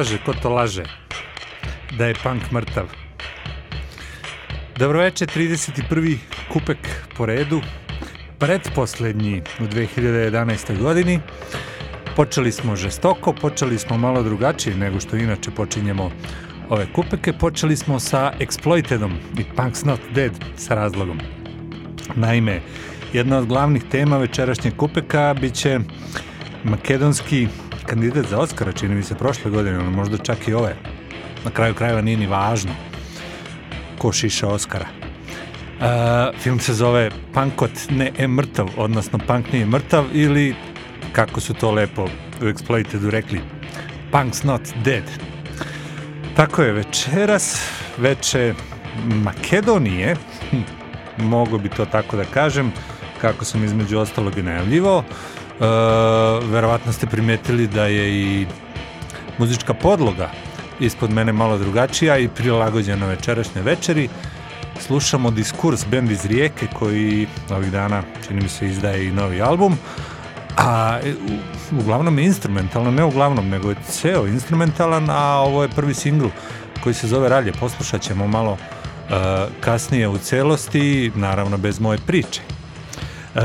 To kaže, ko to laže? Da je punk mrtav. Dobroveče, 31. kupek po redu, predposlednji u 2011. godini. Počeli smo žestoko, počeli smo malo drugačije nego što inače počinjemo ove kupeke. Počeli smo sa Exploitedom i Punk's Not Dead sa razlogom. Naime, jedna od glavnih tema večerašnjeg kupeka bit će makedonski kandidat za Oscara, čini mi se prošle godine, ono možda čak i ove. Na kraju krajeva nije ni važno ko šiša Oscara. Uh, film se zove Punkot ne je mrtav, odnosno Punk nije mrtav ili kako su to lepo u Exploitedu rekli Punk's not dead. Tako je večeras, veče Makedonije, hm, mogu bi to tako da kažem, kako sam između ostalog i najavljivao, Uh, verovatno ste primetili da je i muzička podloga ispod mene malo drugačija i prilagođena večerašnje večeri. Slušamo Diskurs, bend iz Rijeke koji ovih dana, čini mi se, izdaje i novi album. A uglavnom je instrumentalno, ne uglavnom, nego je ceo instrumentalan, a ovo je prvi singl koji se zove Ralje. Poslušat ćemo malo uh, kasnije u celosti, naravno bez moje priče. Uh,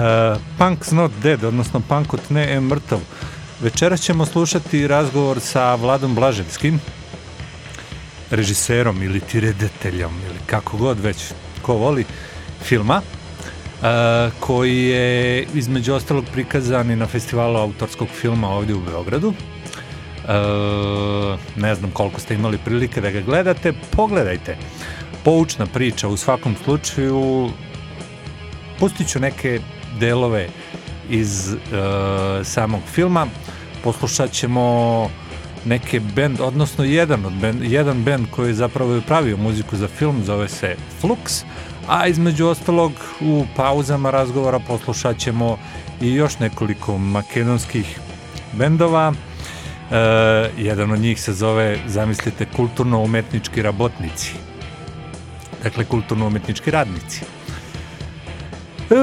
Punk's Not Dead, odnosno Punkot ne je mrtav. Večera ćemo slušati razgovor sa Vladom Blaževskim, režiserom ili ti ili kako god već ko voli filma, uh, koji je između ostalog prikazan i na festivalu autorskog filma ovdje u Beogradu. Uh, ne znam koliko ste imali prilike da ga gledate, pogledajte. Poučna priča u svakom slučaju, pustit ću neke delove iz uh, samog filma. Poslušat ćemo neke band, odnosno jedan, od band, jedan band koji zapravo je pravio muziku za film, zove se Flux, a između ostalog u pauzama razgovora poslušat ćemo i još nekoliko makedonskih bendova. E, jedan od njih se zove, zamislite, kulturno-umetnički rabotnici. Dakle, kulturno-umetnički radnici. E,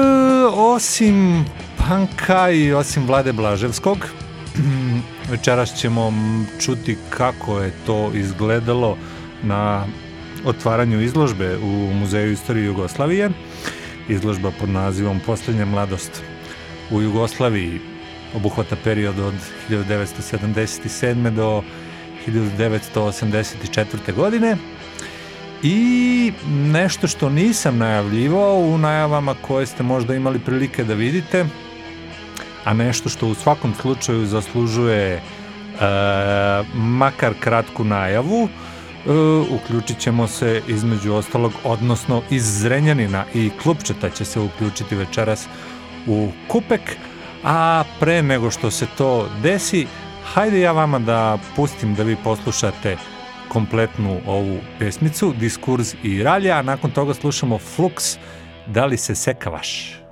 osim Panka i osim Vlade Blaževskog, večeras ćemo čuti kako je to izgledalo na otvaranju izložbe u Muzeju istorije Jugoslavije. Izložba pod nazivom Poslednja mladost u Jugoslaviji obuhvata period od 1977. do 1984. godine. I nešto što nisam najavljivao u najavama koje ste možda imali prilike da vidite, a nešto što u svakom slučaju zaslužuje e, makar kratku najavu, e, uključit ćemo se između ostalog, odnosno iz Zrenjanina i Klupčeta će se uključiti večeras u Kupek, a pre nego što se to desi, hajde ja vama da pustim da vi poslušate kompletnu ovu pesmicu, Diskurs i Ralja, a nakon toga slušamo Flux, Da li se sekavaš?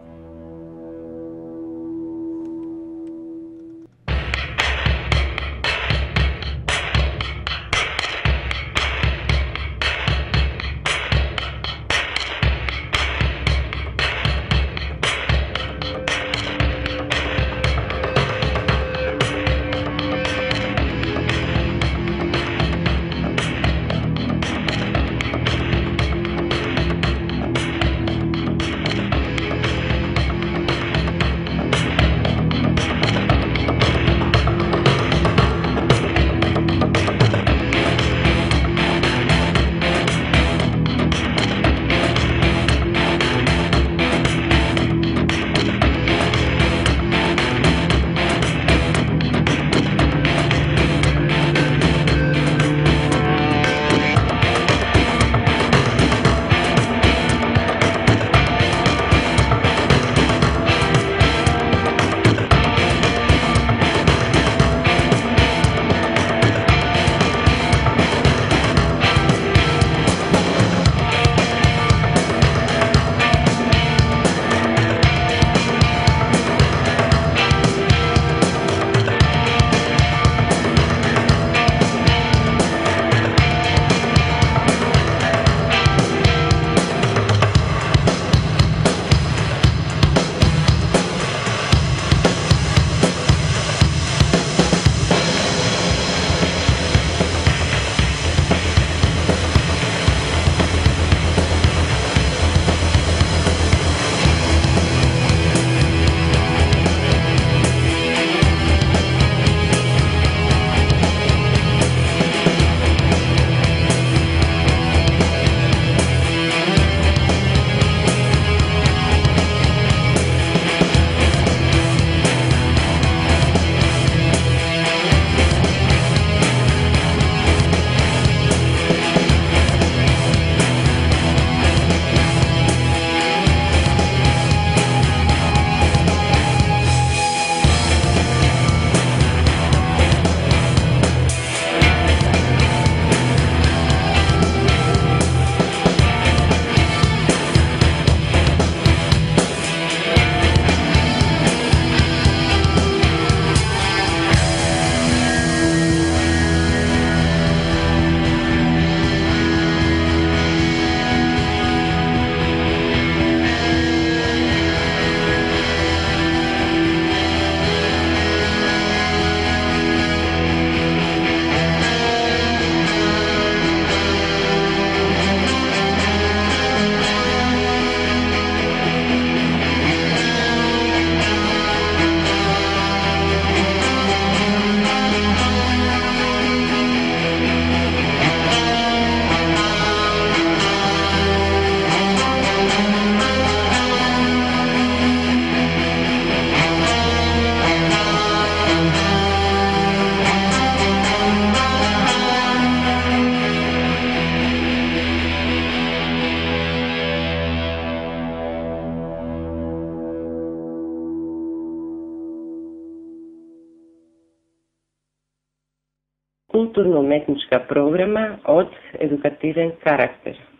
Programa od edukativen karakter.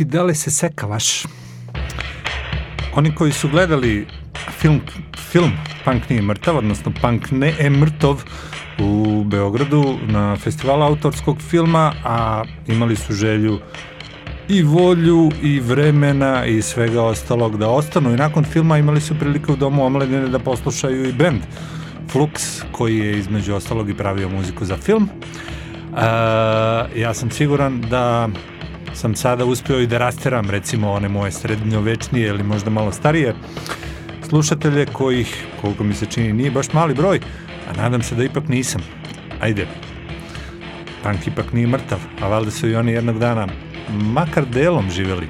Flux i da li se sekavaš? Oni koji su gledali film, film Punk nije mrtav, odnosno Punk ne je mrtov u Beogradu na festivalu autorskog filma, a imali su želju i volju i vremena i svega ostalog da ostanu i nakon filma imali su prilike u domu omladine da poslušaju i bend Flux koji je između ostalog i pravio muziku za film. Uh, ja sam siguran da sam sada uspio i da rasteram recimo one moje srednjovečnije ili možda malo starije slušatelje kojih, koliko mi se čini, nije baš mali broj, a nadam se da ipak nisam. Ajde, punk ipak nije mrtav, a valjda su i oni jednog dana makar delom živeli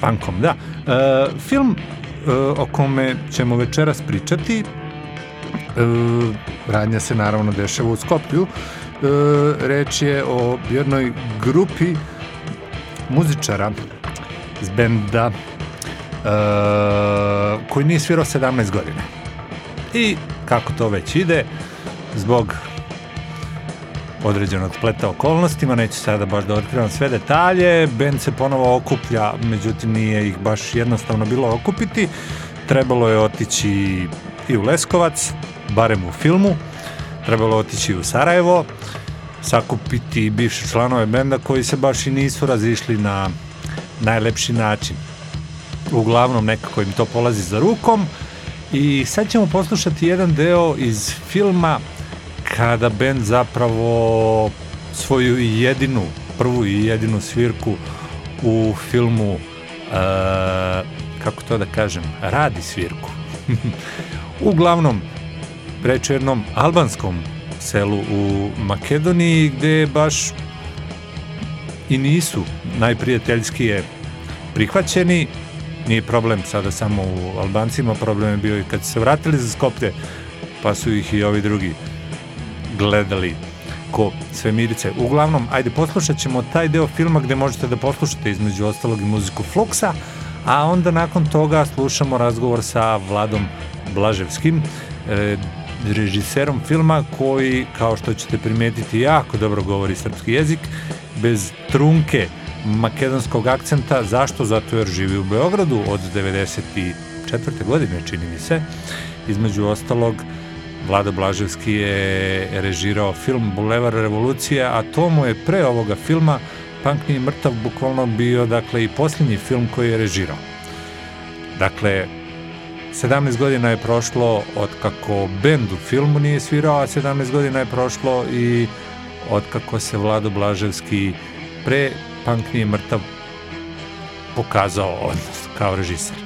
punkom. Da, e, film e, o kome ćemo večeras pričati, e, radnja se naravno dešava u Skoplju, e, reč je o jednoj grupi muzičara iz benda uh, koji nije svirao 17 godina. I kako to već ide, zbog određenog spleta okolnostima, neću sada baš da otkrivam sve detalje, band se ponovo okuplja, međutim nije ih baš jednostavno bilo okupiti, trebalo je otići i u Leskovac, barem u filmu, trebalo otići u Sarajevo, sakupiti bivše članove benda koji se baš i nisu razišli na najlepši način. Uglavnom nekako im to polazi za rukom i sad ćemo poslušati jedan deo iz filma kada bend zapravo svoju jedinu, prvu i jedinu svirku u filmu uh, kako to da kažem, radi svirku. Uglavnom, reč jednom albanskom selu u Makedoniji gde baš i nisu najprijateljskije prihvaćeni. Nije problem sada samo u Albancima, problem je bio i kad se vratili za Skoplje, pa su ih i ovi drugi gledali ko svemirice. Uglavnom, ajde poslušat ćemo taj deo filma gde možete da poslušate između ostalog i muziku Fluxa, a onda nakon toga slušamo razgovor sa Vladom Blaževskim, e, režiserom filma koji, kao što ćete primetiti, jako dobro govori srpski jezik, bez trunke makedonskog akcenta. Zašto? Zato jer živi u Beogradu od 94. godine, čini mi se. Između ostalog, Vlada Blaževski je režirao film Bulevar revolucije, a to mu je pre ovoga filma Punk nije mrtav bukvalno bio dakle i posljednji film koji je režirao. Dakle, 17 godina je prošlo od kako bend u filmu nije svirao, a 17 godina je prošlo i od kako se Vlado Blaževski pre Punk nije mrtav pokazao odnos kao režiser.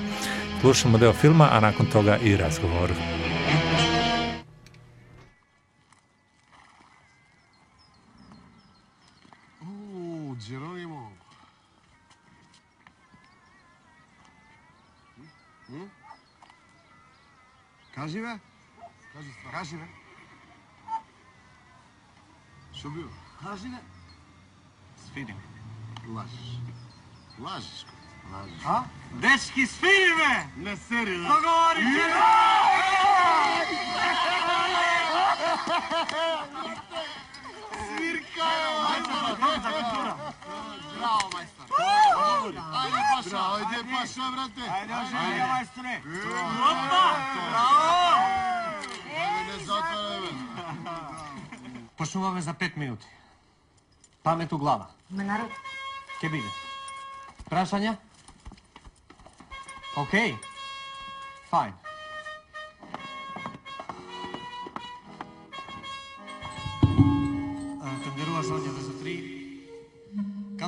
Slušamo deo filma, a nakon toga i razgovor. Кажи бе. Кажи ствар. Кажи бе. Шо бил? Кажи бе. Свирим. Лажиш. Лажиш. Лажиш. А? Дечки, свири бе! Не сери, да? Договори се! Свирка! Свирка! Браво, мајстор. Ајде, паша. Ајде, паша, брате. Ајде, ајде, мајсторе. Опа! Браво! Ајде, не затвараме. Почнуваме за пет минути. Памет у глава. Ме народ. Ке биде. Прашања? Океј. Фајн.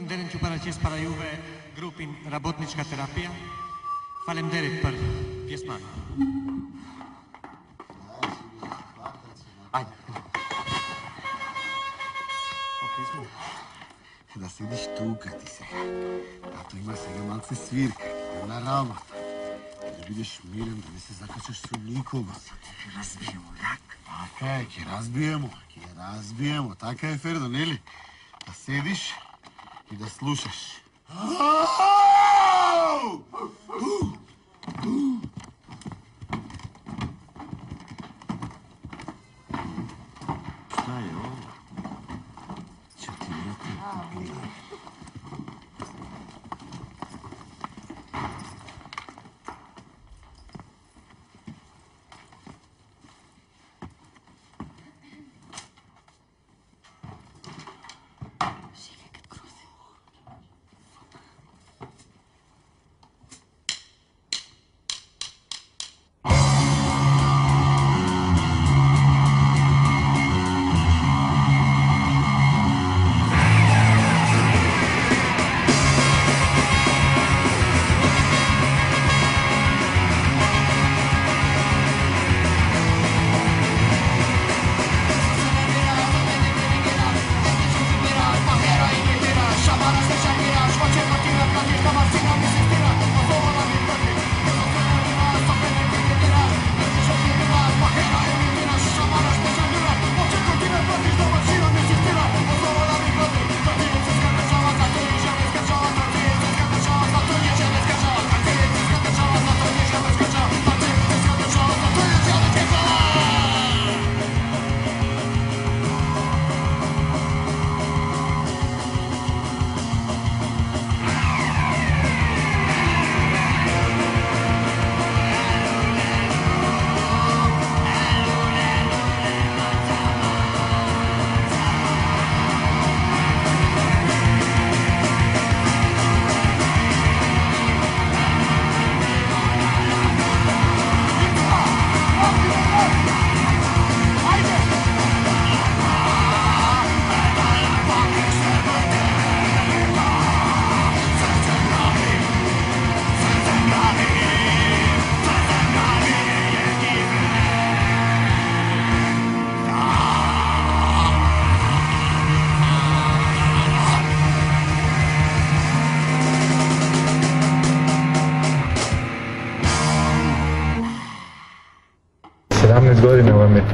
Кам денен ќе парачес пара јуве групин работничка терапија. Фалем дерет пар пјесман. Ајде. Да седиш тука ти сега. Тато има сега малце свирка, една работа. Да бидеш мирен, да не се закачаш со никого. Ќе разбиемо, так? Така е, ќе разбиемо, ќе разбиемо. Така е, Фердо, нели? Да седиш и дослушаешь.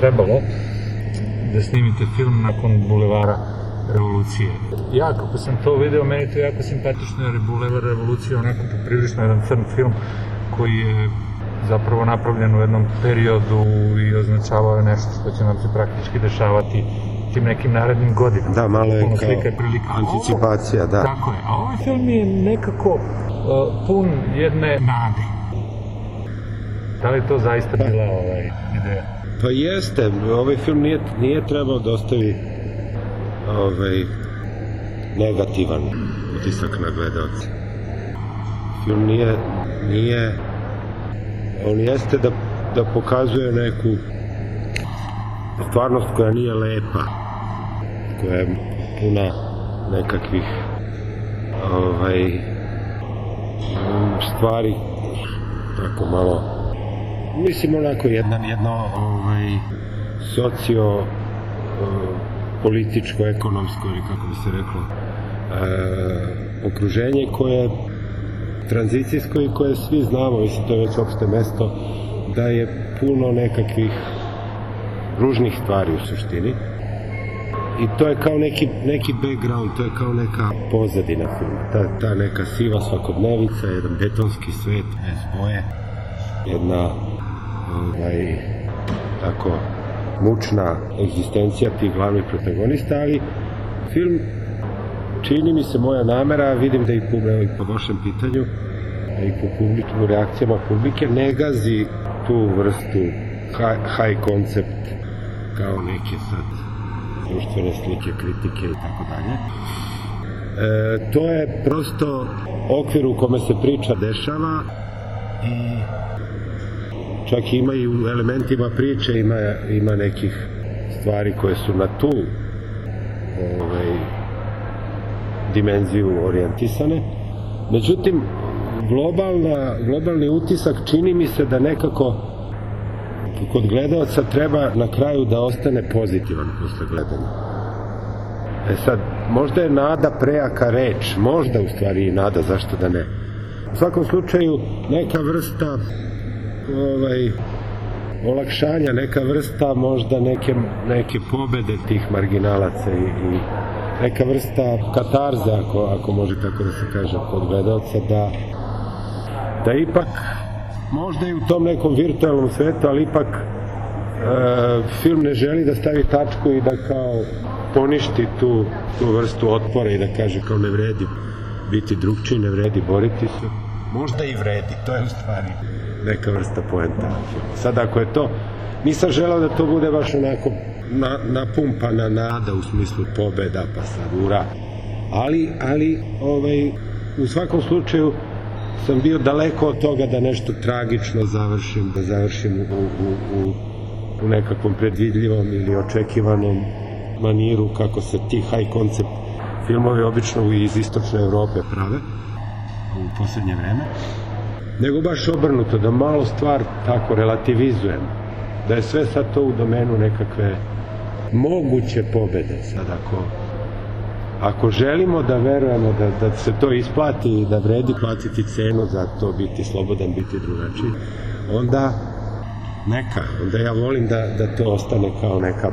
Trebalo da snimite film nakon Bulevara revolucije. Ja kako sam to video, meni je to jako simpatično jer je Bulevar revolucije onako poprilično jedan crn film koji je zapravo napravljen u jednom periodu i označavao je nešto što će nam se praktički dešavati tim nekim narednim godinama. Da, malo je Puno kao slika prilika. anticipacija, da. Tako je. A ovaj film je nekako uh, pun jedne nade. Da li je to zaista bila ovaj, ideja? Pa jeste, ovaj film nije, nije trebao da ostavi ovaj, negativan utisak na gledalce. Film nije, nije, on jeste da, da pokazuje neku stvarnost koja nije lepa, koja je puna nekakvih ovaj, stvari tako malo mislim onako jedan jedno ovaj, socio političko, ekonomsko ili kako bi se reklo e, okruženje koje je tranzicijsko i koje svi znamo, mislim to je već opšte mesto da je puno nekakvih ružnih stvari u suštini. I to je kao neki, neki background, to je kao neka pozadina filma, ta, ta neka siva svakodnevica, jedan betonski svet bez boje, jedna ovaj, tako mučna egzistencija tih glavnih protagonista, ali film čini mi se moja namera, vidim da i po, i po vašem pitanju i po publičnim reakcijama publike ne gazi tu vrstu high, high concept kao neke sad društvene slike, kritike i tako dalje. E, to je prosto okvir u kome se priča dešava i čak ima i u elementima priče ima, ima nekih stvari koje su na tu ovaj, dimenziju orijentisane. Međutim, globalna, globalni utisak čini mi se da nekako kod gledalca treba na kraju da ostane pozitivan posle gledanja. E sad, možda je nada prejaka reč, možda u stvari i nada, zašto da ne. U svakom slučaju, neka vrsta ovaj, olakšanja, neka vrsta možda neke, neke pobede tih marginalaca i, i neka vrsta katarze, ako, ako može tako da se kaže, kod gledalca, da, da ipak možda i u tom nekom virtualnom svetu, ali ipak e, film ne želi da stavi tačku i da kao poništi tu, tu vrstu otpora i da kaže kao ne vredi biti drugčiji, ne vredi boriti se. Možda i vredi, to je u stvari neka vrsta poenta. Sad ako je to, nisam želao da to bude baš onako na, napumpana nada u smislu pobeda, pa sad ura. Ali, ali ovaj, u svakom slučaju sam bio daleko od toga da nešto tragično završim, da završim u, u, u, u nekakvom predvidljivom ili očekivanom maniru kako se ti high concept filmovi obično iz istočne Evrope prave u poslednje vreme nego baš obrnuto, da malo stvar tako relativizujem, da je sve sad to u domenu nekakve moguće pobede. Sad ako, ako želimo da verujemo da, da se to isplati i da vredi platiti cenu za to biti slobodan, biti drugačiji, onda neka, onda ja volim da, da to ostane kao neka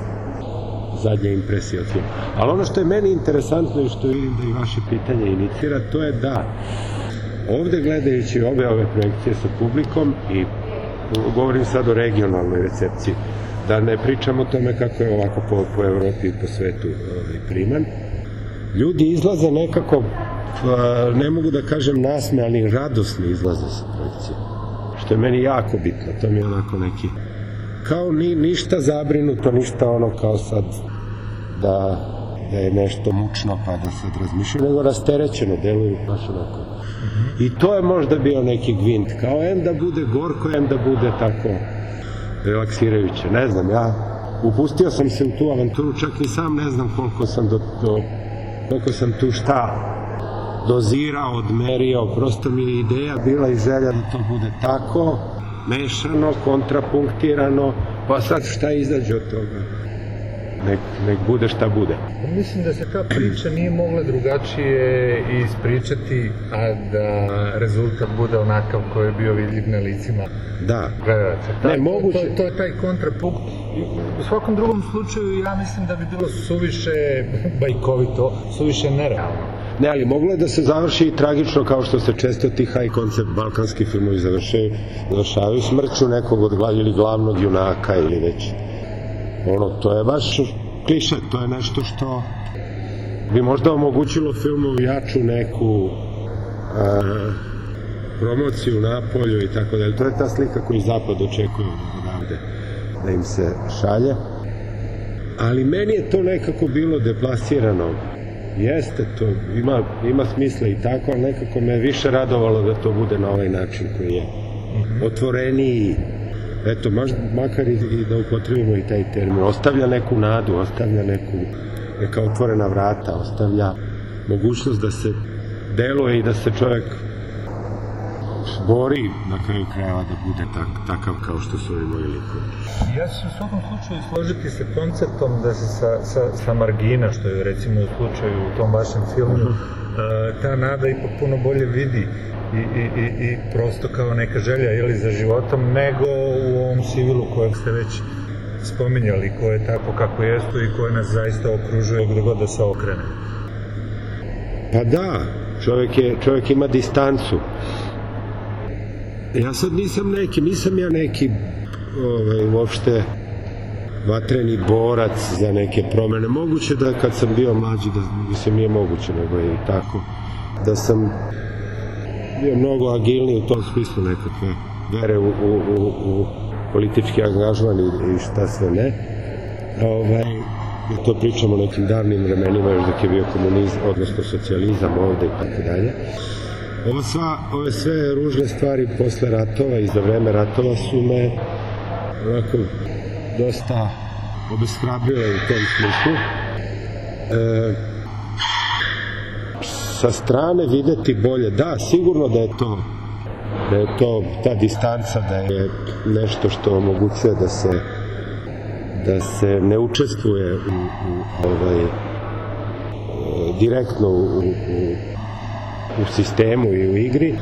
zadnja impresija od filma. Ali ono što je meni interesantno i što vidim da i vaše pitanje inicira, to je da ovde gledajući ove ove projekcije sa publikom i govorim sad o regionalnoj recepciji, da ne pričamo o tome kako je ovako po, po Evropi i po svetu ovaj, priman, ljudi izlaze nekako, ne mogu da kažem nasme, ali radosni izlaze sa projekcije. Što je meni jako bitno, to mi je onako neki, kao ni, ništa zabrinuto, ništa ono kao sad da, da je nešto mučno pa da sad razmišljaju, nego rasterećeno deluju baš onako. I to je možda bio neki gvint, kao em da bude gorko, em da bude tako relaksirajuće. Ne znam, ja upustio sam se u tu avanturu, čak ni sam ne znam koliko sam do, do koliko sam tu šta dozirao, odmerio, prosto mi je ideja bila i želja da to bude tako, mešano, kontrapunktirano, pa sad šta izađe od toga? Nek, nek bude šta bude. Mislim da se ta priča nije mogla drugačije ispričati, a da rezultat bude onakav koji je bio vidljiv na licima Da. gledalaca. Ne, to, moguće. To, to je taj kontrapunkt. U svakom drugom slučaju ja mislim da bi bilo suviše bajkovito, suviše nerealno. Ne, ali moglo je da se završi i tragično kao što se često ti high concept balkanski filmovi završaju, završavaju smrću nekog od ili glavnog junaka ili već ono, to je baš kliše, to je nešto što bi možda omogućilo filmu jaču neku a, promociju na polju i tako dalje. To je ta slika koju zapad očekuje od odavde da im se šalje. Ali meni je to nekako bilo deplasirano. Jeste to, ima, ima smisla i tako, ali nekako me više radovalo da to bude na ovaj način koji je otvoreniji, eto, maž, makar i, i da upotrebimo i taj termin, ostavlja neku nadu, ostavlja neku, neka otvorena vrata, ostavlja mogućnost da se deluje i da se čovjek bori na kraju krajeva da bude tak, takav kao što su ovi moji likovi. Ja ću u svakom slučaju složiti se konceptom da se sa, sa, sa margina, što je recimo u slučaju u tom vašem filmu, uh, ta nada ipak puno bolje vidi i, i, i, i prosto kao neka želja ili za životom, nego u ovom civilu kojeg ste već spominjali, koje je tako kako jesu i koje nas zaista okružuje gde god da se okrene. Pa da, čovjek, je, čovjek ima distancu. Ja sad nisam neki, nisam ja neki ovaj, uopšte vatreni borac za neke promene. Moguće da kad sam bio mlađi, da mislim nije moguće, nego je i tako, da sam bio mnogo agilniji u tom smislu nekakve vere u, u, u, u politički angažman i, i šta sve ne. Ovaj, to pričamo o nekim davnim vremenima još dok je bio komunizam, odnosno socijalizam ovde i tako dalje. Ovo sva, ove sve ružne stvari posle ratova i za vreme ratova su me onako dosta obeshrabrile u tom smislu. E, sa strane videti bolje, da, sigurno da je to da je to ta distanca da je nešto što omogućuje da se da se ne učestvuje u, u ovaj direktno u, u, u sistemu i u igri. E,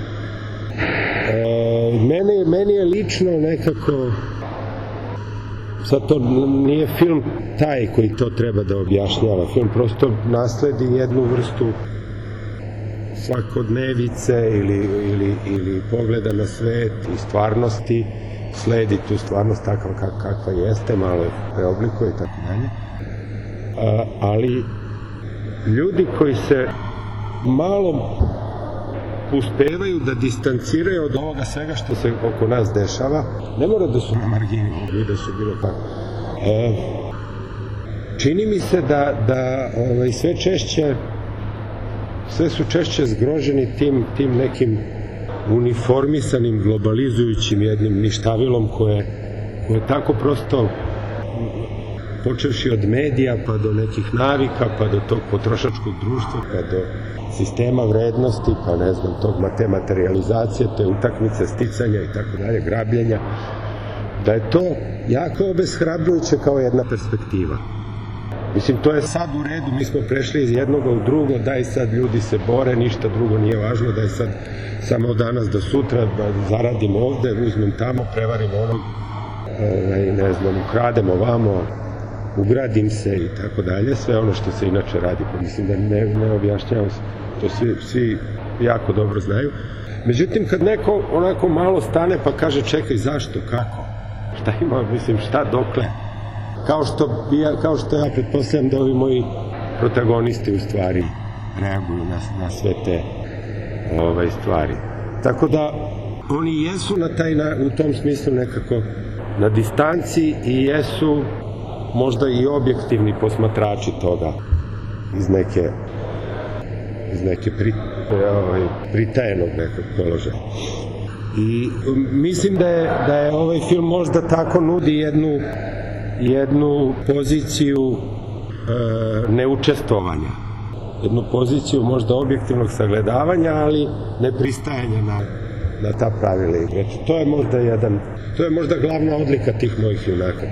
meni, meni je lično nekako sad to nije film taj koji to treba da objašnjava. Film prosto nasledi jednu vrstu svakodnevice ili, ili, ili pogleda na svet i stvarnosti sledi tu stvarnost takva kak, kakva jeste, malo je preoblikuje i tako dalje. Ali ljudi koji se malo uspevaju da distanciraju od ovoga svega što se oko nas dešava, ne mora da su na margini, i da su bilo tako. E, čini mi se da, da ovaj, sve češće sve su češće zgroženi tim, tim nekim uniformisanim, globalizujućim jednim ništavilom koje, koje tako prosto počevši od medija pa do nekih navika pa do tog potrošačkog društva pa do sistema vrednosti pa ne znam tog te materializacije te utakmice sticanja i tako dalje grabljenja da je to jako obeshrabrujuće kao jedna perspektiva. Mislim, to je sad u redu, mi smo prešli iz jednoga u drugo, daj sad ljudi se bore, ništa drugo nije važno, daj sad samo danas do sutra, da zaradim ovde, uzmem tamo, prevarim onom, ovaj, ne znam, ukrademo vamo, ugradim se i tako dalje, sve ono što se inače radi, pa mislim da ne, ne objašnjavam se, to svi, svi jako dobro znaju. Međutim, kad neko onako malo stane pa kaže čekaj, zašto, kako, šta ima, mislim, šta, dokle, kao što, ja, kao što ja pretpostavljam da ovi moji protagonisti u stvari reaguju na, na sve te ovaj, stvari. Tako da oni jesu na taj na, u tom smislu nekako na distanci i jesu možda i objektivni posmatrači toga iz neke iz neke pri, ovaj, pritajenog nekog položaja. I mislim da je, da je ovaj film možda tako nudi jednu jednu poziciju e, neučestvovanja jednu poziciju možda objektivnog sagledavanja ali ne pristajanja na, na ta pravila igre. To je možda jedan To je možda glavna odlika tih mojih junaka,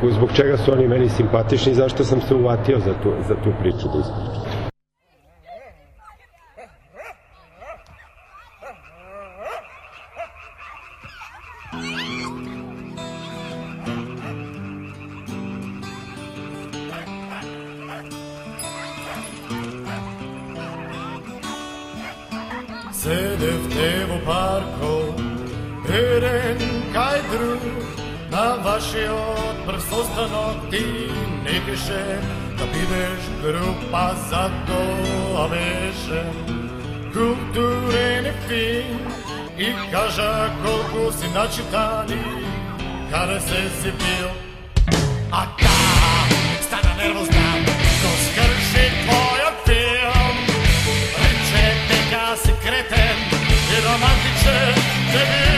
koji, zbog čega su oni meni simpatični i zašto sam se uvatio za tu, za tu priču da ispričam. нашиот прв состанок ти не беше да бидеш група за тоа беше. Културен и фин и кажа колку си начитани каде се си бил. А таа стана нервозна но скрши твојот филм. Рече дека си кретен и романтичен дебил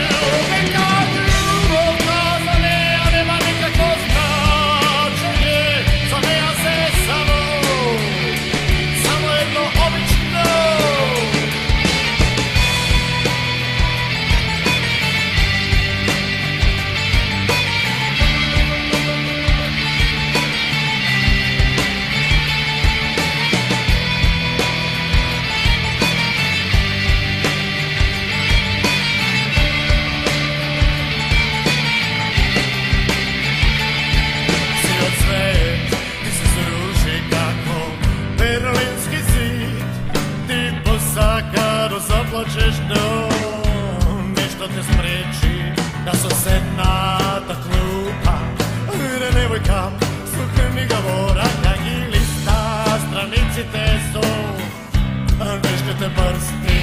ръците со вешките прсти.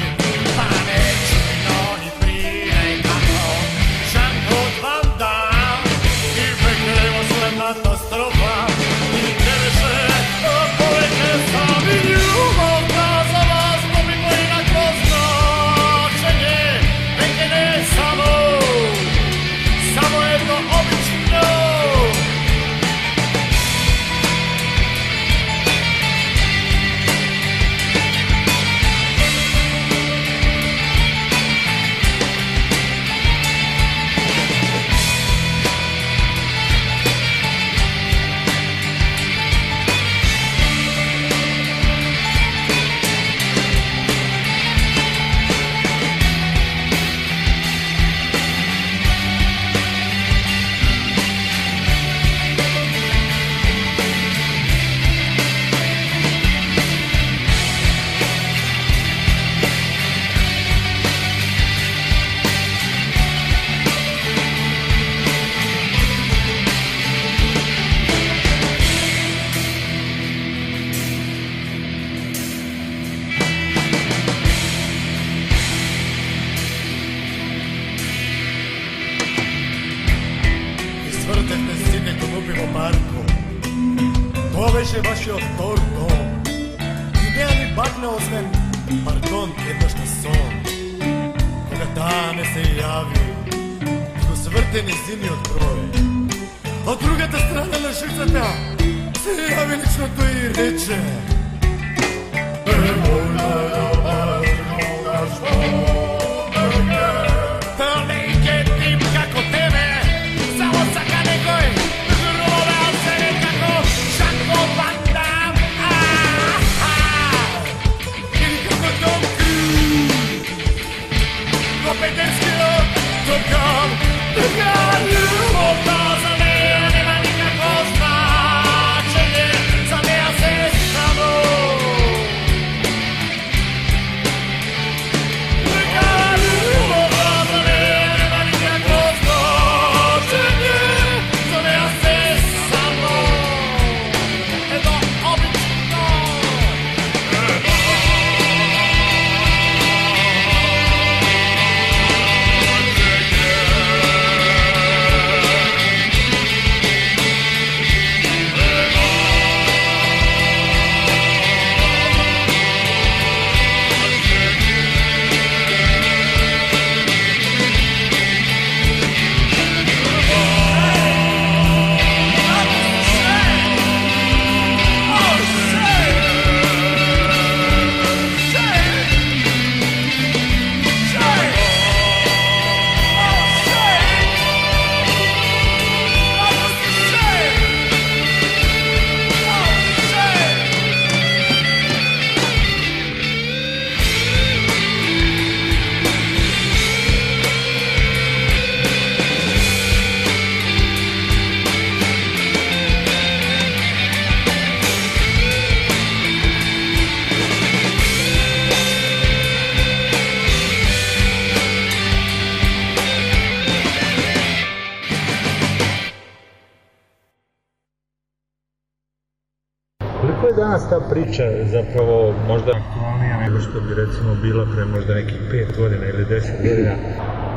Priča zapravo možda aktualnija nego što bi recimo bila pre možda nekih pet godina ili deset godina?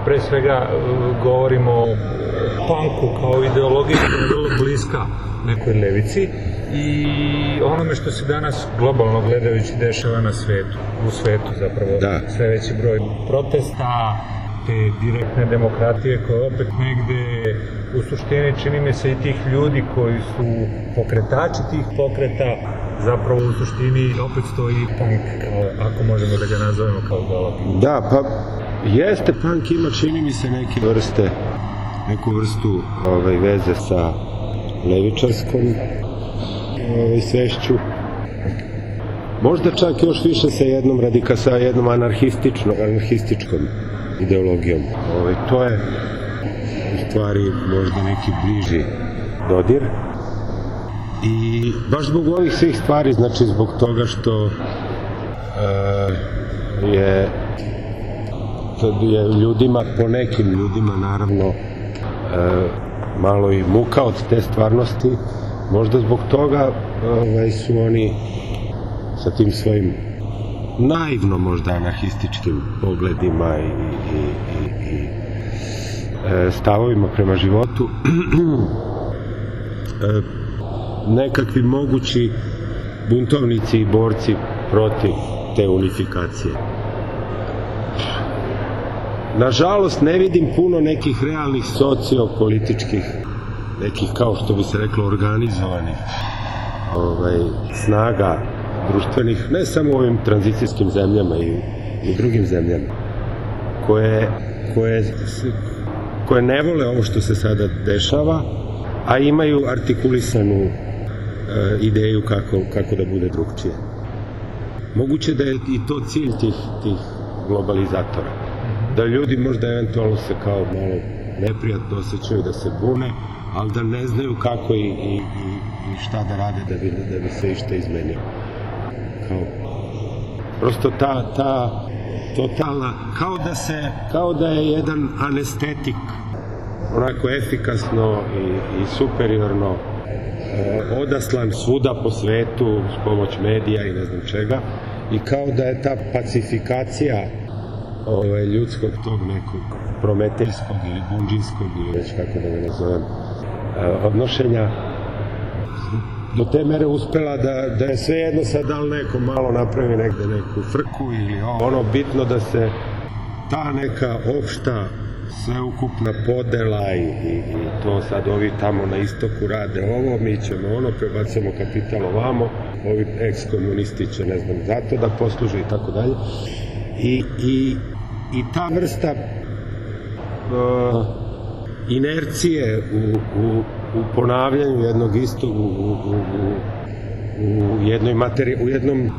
Pre svega uh, govorimo o punku kao ideologiji koja je vrlo bliska nekoj levici i onome što se danas globalno gledajući dešava na svetu, u svetu zapravo. Da. Sve veći broj protesta, te direktne demokratije koje opet negde u suštini čini mi se i tih ljudi koji su pokretači tih pokreta zapravo u suštini opet stoji punk, ako možemo da ga nazovemo kao ideologiju. Da, pa jeste, punk ima čini mi se neke vrste, neku vrstu ovaj, veze sa levičarskom ovaj, svešću. Možda čak još više sa jednom radika, sa jednom anarhističnom, anarhističkom ideologijom. Ovaj, to je u stvari možda neki bliži dodir. I baš zbog ovih svih stvari, znači zbog toga što uh, je je ljudima, po nekim ljudima naravno e, malo i muka od te stvarnosti možda zbog toga ovaj, su oni sa tim svojim naivno možda anarhističkim pogledima i, i, i, i e, stavovima prema životu. E, nekakvi mogući buntovnici i borci protiv te unifikacije. Nažalost, ne vidim puno nekih realnih sociopolitičkih, nekih, kao što bi se reklo, organizovanih ovaj, snaga društvenih, ne samo u ovim tranzicijskim zemljama i u drugim zemljama, koje, koje, koje ne vole ovo što se sada dešava, a imaju artikulisanu ideju kako, kako da bude drugčije. Moguće da je i to cilj tih, tih globalizatora. Da ljudi možda eventualno se kao malo neprijatno osjećaju da se bune, ali da ne znaju kako i, i, i, šta da rade da bi, da bi se išta izmenilo. Kao, prosto ta, ta totalna, kao da se, kao da je jedan anestetik onako efikasno i, i superiorno e, odaslan svuda po svetu s pomoć medija i ne znam čega. I kao da je ta pacifikacija ovaj, ljudskog tog nekog prometejskog ili bunđinskog ili već kako da ga nazovem e, odnošenja do te mere uspela da, da je sve jedno sad da li neko malo napravi negde neku frku ili ono bitno da se ta neka opšta sveukupna podela i, i, i to sad ovi tamo na istoku rade ovo, mi ćemo ono, prebacujemo kapital ovamo, ovi ekskomunisti će, ne znam, zato da posluže i tako dalje. I, i, i ta vrsta uh, inercije u, u, u ponavljanju jednog istog u, u, u, u, jednoj materi, u jednom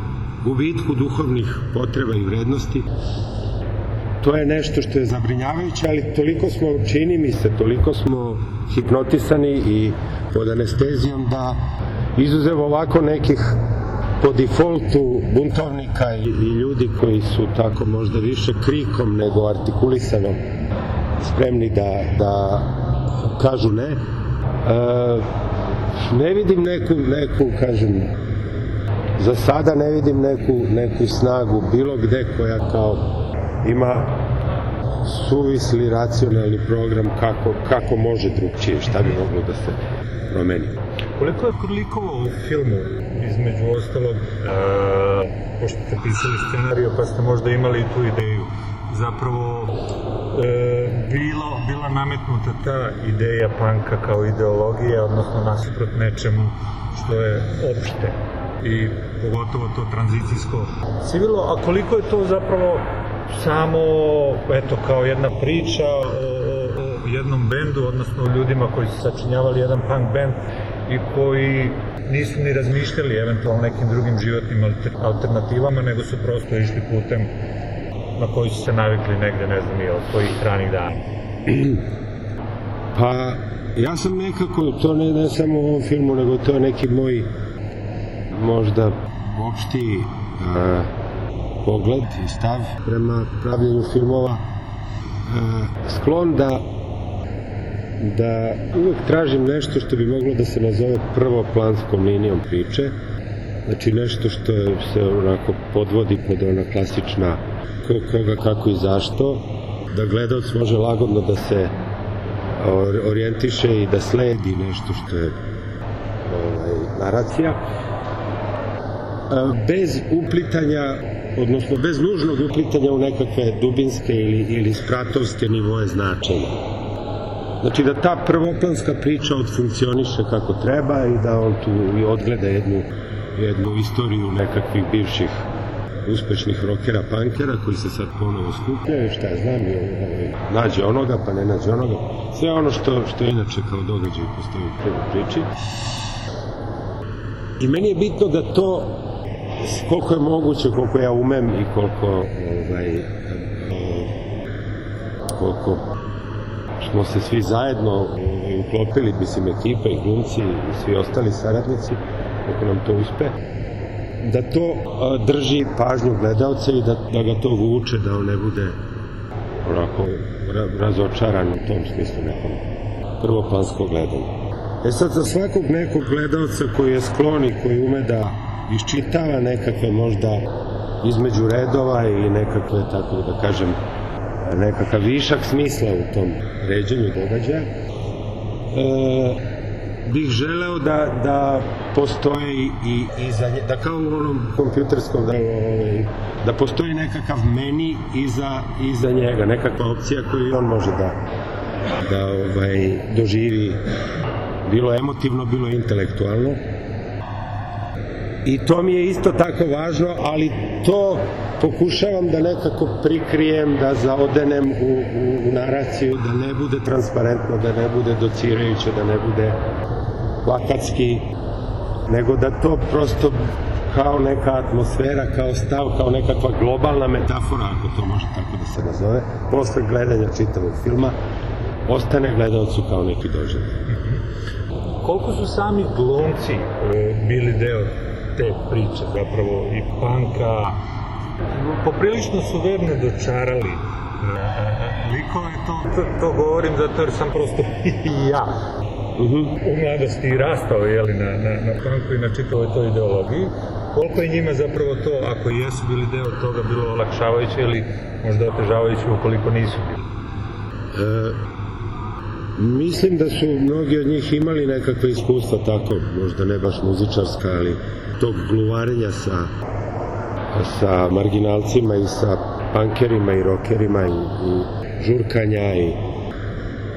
gubitku duhovnih potreba i vrednosti to je nešto što je zabrinjavajuće, ali toliko smo, čini mi se, toliko smo hipnotisani i pod anestezijom da izuzev ovako nekih po defaultu buntovnika i, i ljudi koji su tako možda više krikom nego artikulisano spremni da, da kažu ne. E, ne vidim neku, neku, kažem, za sada ne vidim neku, neku snagu bilo gde koja kao ima suvisli racionalni program kako, kako može drugčije, šta bi moglo da se promeni. Koliko je prilikovao u filmu, između ostalog, e, pošto ste pisali scenariju, pa ste možda imali tu ideju, zapravo e, bilo, bila nametnuta ta ideja panka kao ideologije, odnosno nasuprot nečemu što je opšte i pogotovo to tranzicijsko civilo, a koliko je to zapravo samo, eto, kao jedna priča o, o, jednom bendu, odnosno ljudima koji su sačinjavali jedan punk band i koji nisu ni razmišljali eventualno nekim drugim životnim alternativama, nego su prosto išli putem na koji su se navikli negde, ne znam, i od svojih ranih dana. Pa, ja sam nekako, to ne, ne samo u ovom filmu, nego to je neki moj možda opšti uh, pogled i stav prema pravljenju filmova. E, sklon da da uvek tražim nešto što bi moglo da se nazove prvoplanskom linijom priče. Znači nešto što se onako podvodi pod ona klasična ko, koga, kako i zašto, da gledalac može lagodno da se orijentiše i da sledi nešto što je ovaj, naracija. Bez uplitanja odnosno bez nužnog uplitanja u nekakve dubinske ili, ili spratovske nivoje značenja. Znači da ta prvoplanska priča odfunkcioniše kako treba i da on tu i odgleda jednu, jednu istoriju nekakvih bivših uspešnih rokera, pankera koji se sad ponovo skupljaju, šta ja znam, i ovaj, nađe onoga, pa ne nađe onoga. Sve ono što, što inače kao događaj postoji u priči. I meni je bitno da to koliko je moguće, koliko ja umem i koliko ovaj, koliko smo se svi zajedno ovaj, uklopili, mislim, ekipa i glumci i svi ostali saradnici, koliko nam to uspe, da to drži pažnju gledalca i da, da ga to vuče, da on ne bude onako razočaran u tom smislu nekom prvoplansko gledanje. E sad, za svakog nekog gledalca koji je sklon i koji ume da iščitava nekakve možda između redova i nekakve, tako da kažem, nekakav višak smisla u tom ređenju događaja. E, bih želeo da, da postoji i, i za nje, da kao u onom kompjuterskom da, ovaj, da postoji nekakav meni iza, iza njega, nekakva opcija koju on može da, da ovaj, doživi bilo emotivno, bilo intelektualno i to mi je isto tako važno, ali to pokušavam da nekako prikrijem, da zaodenem u, u, u naraciju, da ne bude transparentno, da ne bude docirajuće, da ne bude plakatski, nego da to prosto kao neka atmosfera, kao stav, kao nekakva globalna metafora, ako to može tako da se nazove, posle gledanja čitavog filma, ostane gledalcu kao neki doživljaj. Koliko su sami glumci e, bili deo te priče, zapravo i panka. Poprilično su verne dočarali likove, to, to, to govorim zato jer sam prosto i ja u mladosti rastao jeli, na, na, na panku i na čitavoj toj ideologiji. Koliko je njima zapravo to, ako jesu bili deo toga, bilo olakšavajuće ili možda otežavajuće ukoliko nisu bili? E, mislim da su mnogi od njih imali nekakve iskustva tako, možda ne baš muzičarska, ali tog gluvarenja sa, sa marginalcima i sa pankerima i rokerima i, i žurkanja i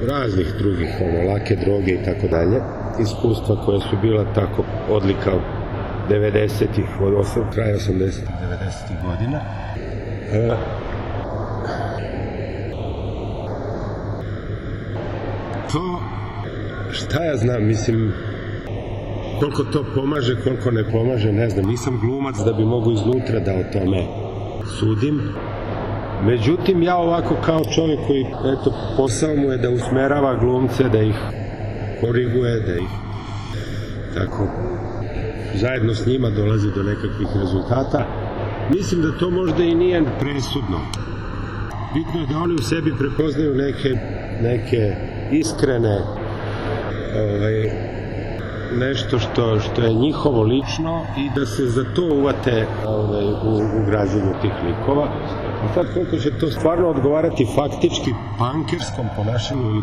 raznih drugih ono, lake droge i tako dalje iskustva koja su bila tako odlika 90-ih, od osam, kraja 80-ih, 90-ih godina. E, to, šta ja znam, mislim, Koliko to pomaže, koliko ne pomaže, ne znam. Nisam glumac da bi mogu iznutra da o tome sudim. Međutim, ja ovako kao čovjek koji, eto, posao mu je da usmerava glumce, da ih koriguje, da ih tako zajedno s njima dolazi do nekakvih rezultata. Mislim da to možda i nije presudno. Bitno je da oni u sebi prepoznaju neke, neke iskrene ovaj, nešto što, što je njihovo lično i da se za to uvate ovaj, u, u građenju tih likova. A sad koliko će to stvarno odgovarati faktički pankerskom ponašanju i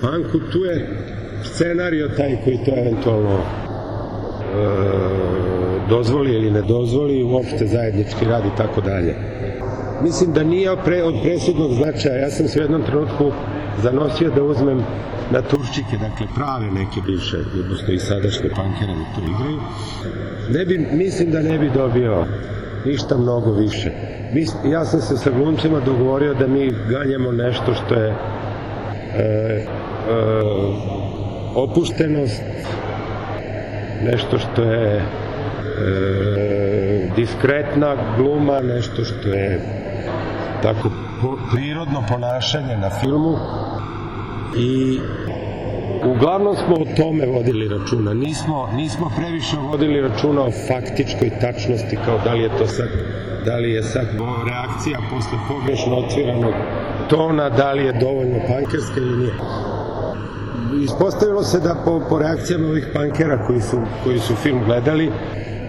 panku, tu je scenario taj koji to eventualno e, dozvoli ili ne dozvoli, uopšte zajednički radi i tako dalje. Mislim da nije pre, od presudnog značaja. Ja sam se u jednom trenutku zanosio da uzmem na turščike, dakle prave neke bivše, odnosno i sadašnje pankere da to igraju, ne bi, mislim da ne bi dobio ništa mnogo više. Ja sam se sa glumcima dogovorio da mi ganjamo nešto što je e, e, opuštenost, nešto što je e, diskretna gluma, nešto što je tako prirodno ponašanje na filmu i uglavnom smo o tome vodili računa. Nismo, nismo previše vodili računa o faktičkoj tačnosti, kao da li je to sad da li je sad reakcija posle pogrešno otviranog tona, da li je dovoljno pankerska ili nije. Ispostavilo se da po, po reakcijama ovih pankera koji su, koji su film gledali,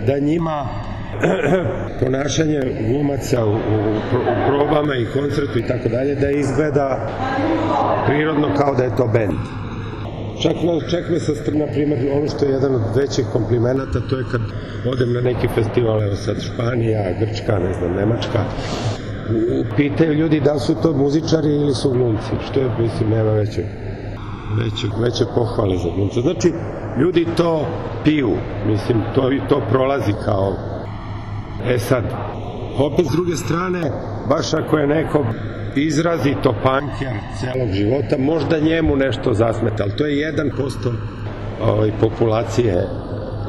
da njima ponašanje glumaca u, u, u probama i koncertu i tako dalje da izgleda prirodno kao da je to bend. Čak, čak me sa strana, na primjer, ono što je jedan od većih komplimenata, to je kad odem na neki festival, evo sad Španija, Grčka, ne znam, Nemačka, pitaju ljudi da su to muzičari ili su glumci, što je, mislim, nema veće, veće, veće pohvale za glumca. Znači, ljudi to piju, mislim, to, to prolazi kao E sad, opet s druge strane, baš ako je neko izrazito panker celog života, možda njemu nešto zasmeta, ali to je 1% ovaj, populacije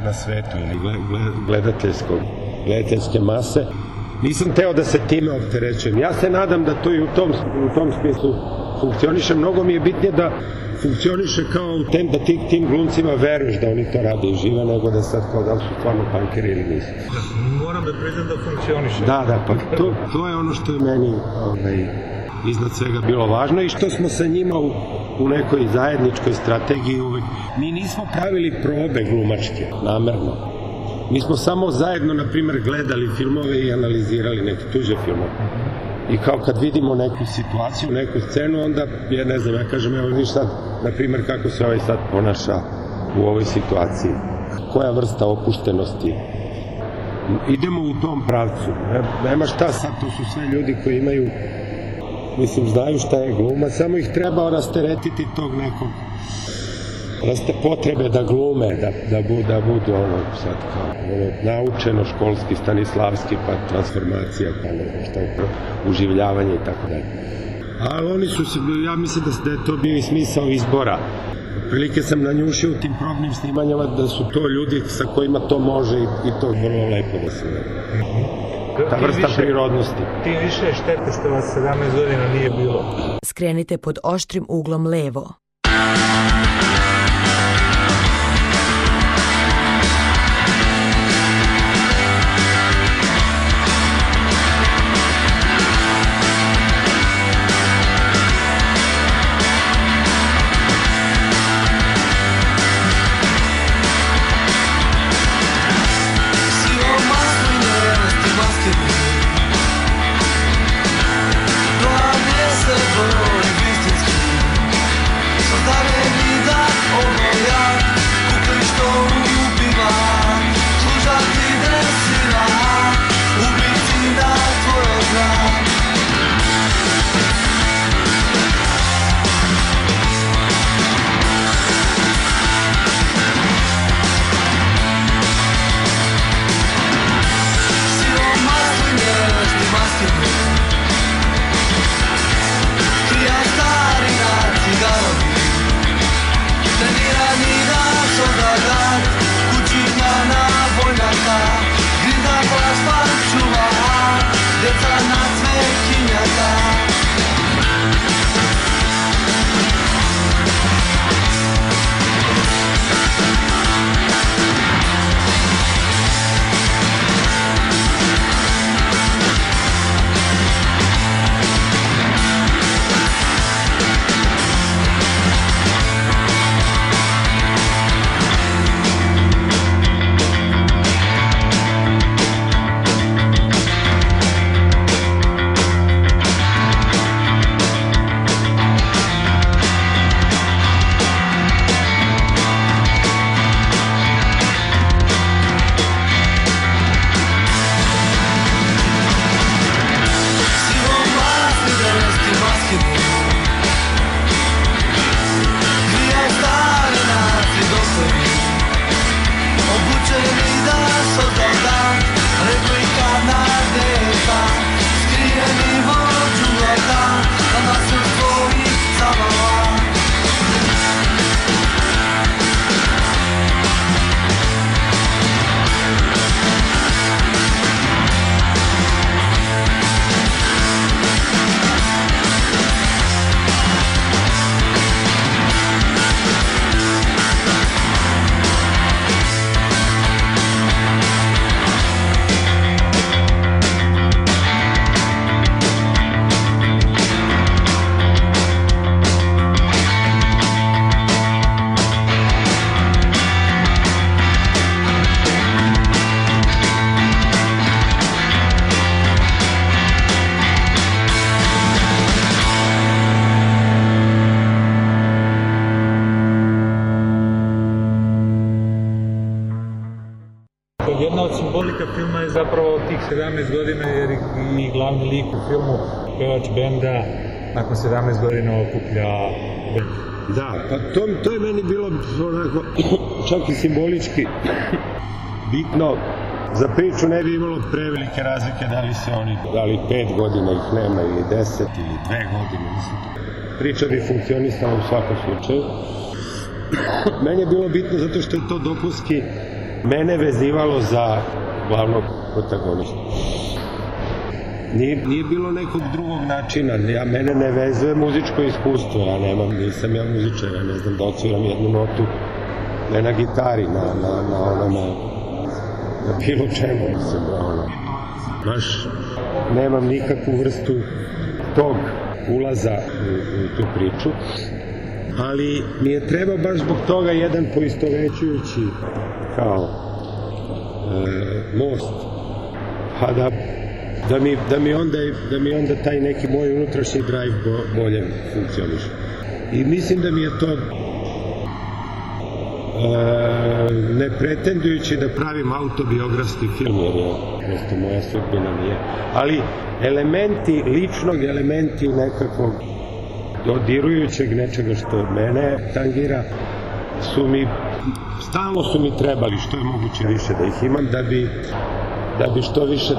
na svetu ili gledateljskog, gledateljske mase. Nisam teo da se time opterećujem. Ja se nadam da to i u tom, u tom smislu funkcioniše. Mnogo mi je bitnije da funkcioniše kao u tem da ti, tim glumcima veruješ da oni to rade i žive, nego da sad kao da li su stvarno pankeri ili nisu. Moram da priznam da funkcioniše. Da, da, pa to, to je ono što je meni ovaj, iznad svega bilo važno i što smo sa njima u, u nekoj zajedničkoj strategiji uvek. Mi nismo pravili probe glumačke, namerno. Mi smo samo zajedno, na primer, gledali filmove i analizirali neke tuđe filmove. I kao kad vidimo neku situaciju, neku scenu, onda, ja ne znam, ja kažem, evo vidiš sad, na primer, kako se ovaj sad ponaša u ovoj situaciji. Koja vrsta opuštenosti. Idemo u tom pravcu. Nema šta sad, to su sve ljudi koji imaju mislim, znaju šta je gluma, samo ih treba rasteretiti tog nekog raste potrebe da glume, da, da, bu, da budu ono, sad kao, ono, naučeno, školski, stanislavski, pa transformacija, pa ne znam šta, uživljavanje i tako dalje. Ali oni su se, ja mislim da, da je to bio i smisao izbora. Prilike sam nanjušio u tim probnim snimanjama da su to ljudi sa kojima to može i, i to vrlo lepo da se ta vrsta više, prirodnosti. Tim više štete što vas 17 godina nije bilo. Skrenite pod oštrim uglom levo. 17 godina jer i glavni lik u filmu, pevač benda, nakon 17 godina okuplja bend. Da, pa to, to je meni bilo onako, čak i simbolički bitno. Za priču ne bi imalo prevelike razlike da li se oni, da li pet godina ih nema ili deset ili dve godine, mislim. Priča bi funkcionisala u svakom slučaju. Meni je bilo bitno zato što je to dopunski mene vezivalo za glavnog protagonista. Nije, nije bilo nekog drugog načina, ja, mene ne vezuje muzičko iskustvo, ja nemam, nisam ja muzičar, ja ne znam da odsviram jednu notu, ne na gitari, na, na, na onome, na bilo čemu, mislim, ono, baš nemam nikakvu vrstu tog ulaza u, u tu priču, ali mi je treba baš zbog toga jedan poistovećujući kao e, most, pa da da mi, da mi, onda, da mi onda taj neki moj unutrašnji drive bo, bolje funkcioniše. I mislim da mi je to e, ne pretendujući da pravim autobiografski film, jer je prosto moja sudbina nije. Ali elementi ličnog, elementi nekakvog dodirujućeg nečega što mene tangira, su mi, stalno su mi trebali što je moguće više da ih imam, da bi, da bi što više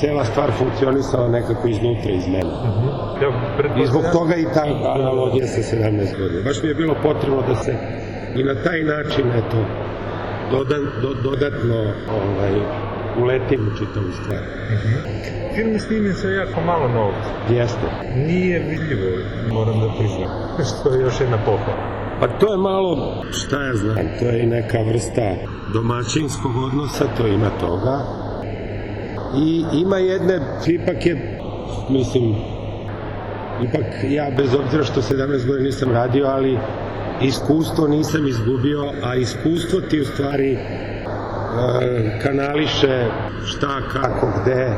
cela stvar funkcionisala nekako iznutra iz mene. Uh -huh. I zbog toga i ta analogija sa 17 godina. Baš mi je bilo potrebno da se i na taj način, eto, dodan, do, dodatno ovaj, uletim u čitavu stvar. Uh -huh. Film je snimljen sa jako malo novca. Jeste. Nije vidljivo, moram da priznam, što je još jedna pohvala. Pa to je malo, šta ja znam, to je i neka vrsta domaćinskog odnosa, to ima toga, i ima jedne, ipak je, mislim, ipak ja bez obzira što 17 godina nisam radio, ali iskustvo nisam izgubio, a iskustvo ti u stvari e, kanališe šta, kako, gde,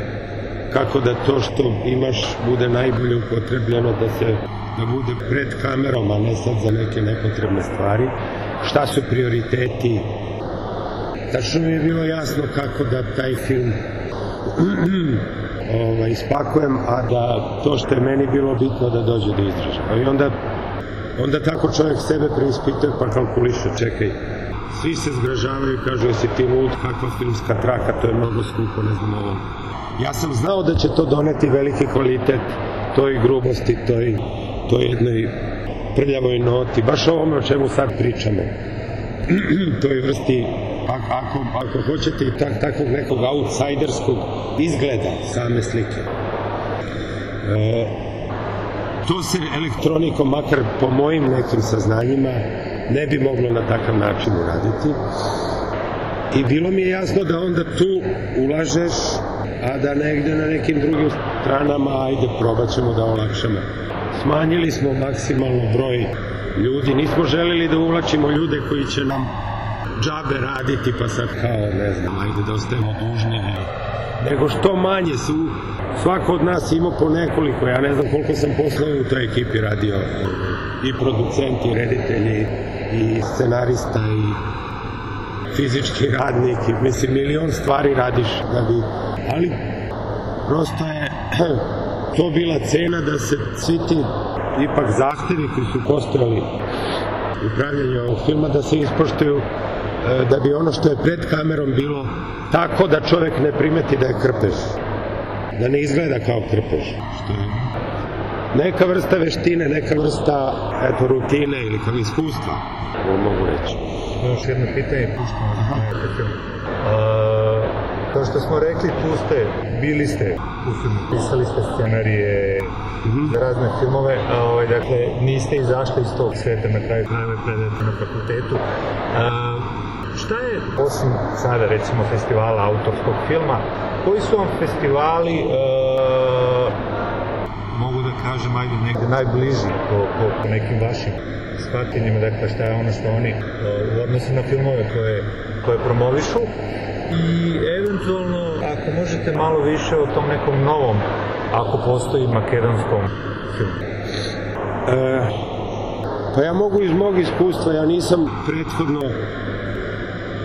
kako da to što imaš bude najbolje upotrebljeno, da se da bude pred kamerom, a ne sad za neke nepotrebne stvari. Šta su prioriteti? Tačno mi je bilo jasno kako da taj film ovaj, ispakujem, a da to što je meni bilo bitno da dođe do izražaja. I onda, onda tako čovjek sebe preispituje pa kalkuliše, čekaj, svi se zgražavaju i kažu jesi ti lud, kakva filmska traka, to je mnogo skupo, ne znam ovo. Ja sam znao da će to doneti veliki kvalitet toj grubosti, toj, toj jednoj prljavoj noti, baš ovome o čemu sad pričamo. toj vrsti ako, ako hoćete i tak, takvog nekog outsiderskog izgleda same slike. E, to se elektronikom, makar po mojim nekim saznanjima, ne bi moglo na takav način uraditi. I bilo mi je jasno da onda tu ulažeš, a da negde na nekim drugim stranama, ajde, probat ćemo da olakšamo. Smanjili smo maksimalno broj ljudi, nismo želeli da uvlačimo ljude koji će nam džabe raditi, pa sad kao, ne znam, ajde da ostajemo dužni, nego što manje su, svako od nas ima po nekoliko, ja ne znam koliko sam poslao u toj ekipi radio, i producenti, i reditelji, i scenarista, i fizički radnik, i mislim, milion stvari radiš da bi, ali prosto je to bila cena da se svi ti ipak zahtevi koji su postojali u pravljanju ovog filma da se ispoštuju da bi ono što je pred kamerom bilo tako da čovek ne primeti da je krpež. Da ne izgleda kao krpež. Što je neka vrsta veštine, neka vrsta eto, rutine ili kao iskustva, ovo mogu reći. Još jedno pitanje, puštamo na uh, kao što smo rekli, tu ste, bili ste u filmu, pisali ste scenarije mm -hmm. za razne filmove, a ovaj, dakle, niste izašli iz tog sveta na kraju krajeva predajete na fakultetu. Uh, šta je, osim sada recimo festivala autorskog filma, koji su vam festivali, e, mogu da kažem, ajde negde najbliži po, po, nekim vašim shvatanjima, dakle šta je ono što oni e, u odnosu na filmove koje, koje promovišu i eventualno ako možete malo više o tom nekom novom, ako postoji makedonskom filmu. E, pa ja mogu iz mog iskustva, ja nisam prethodno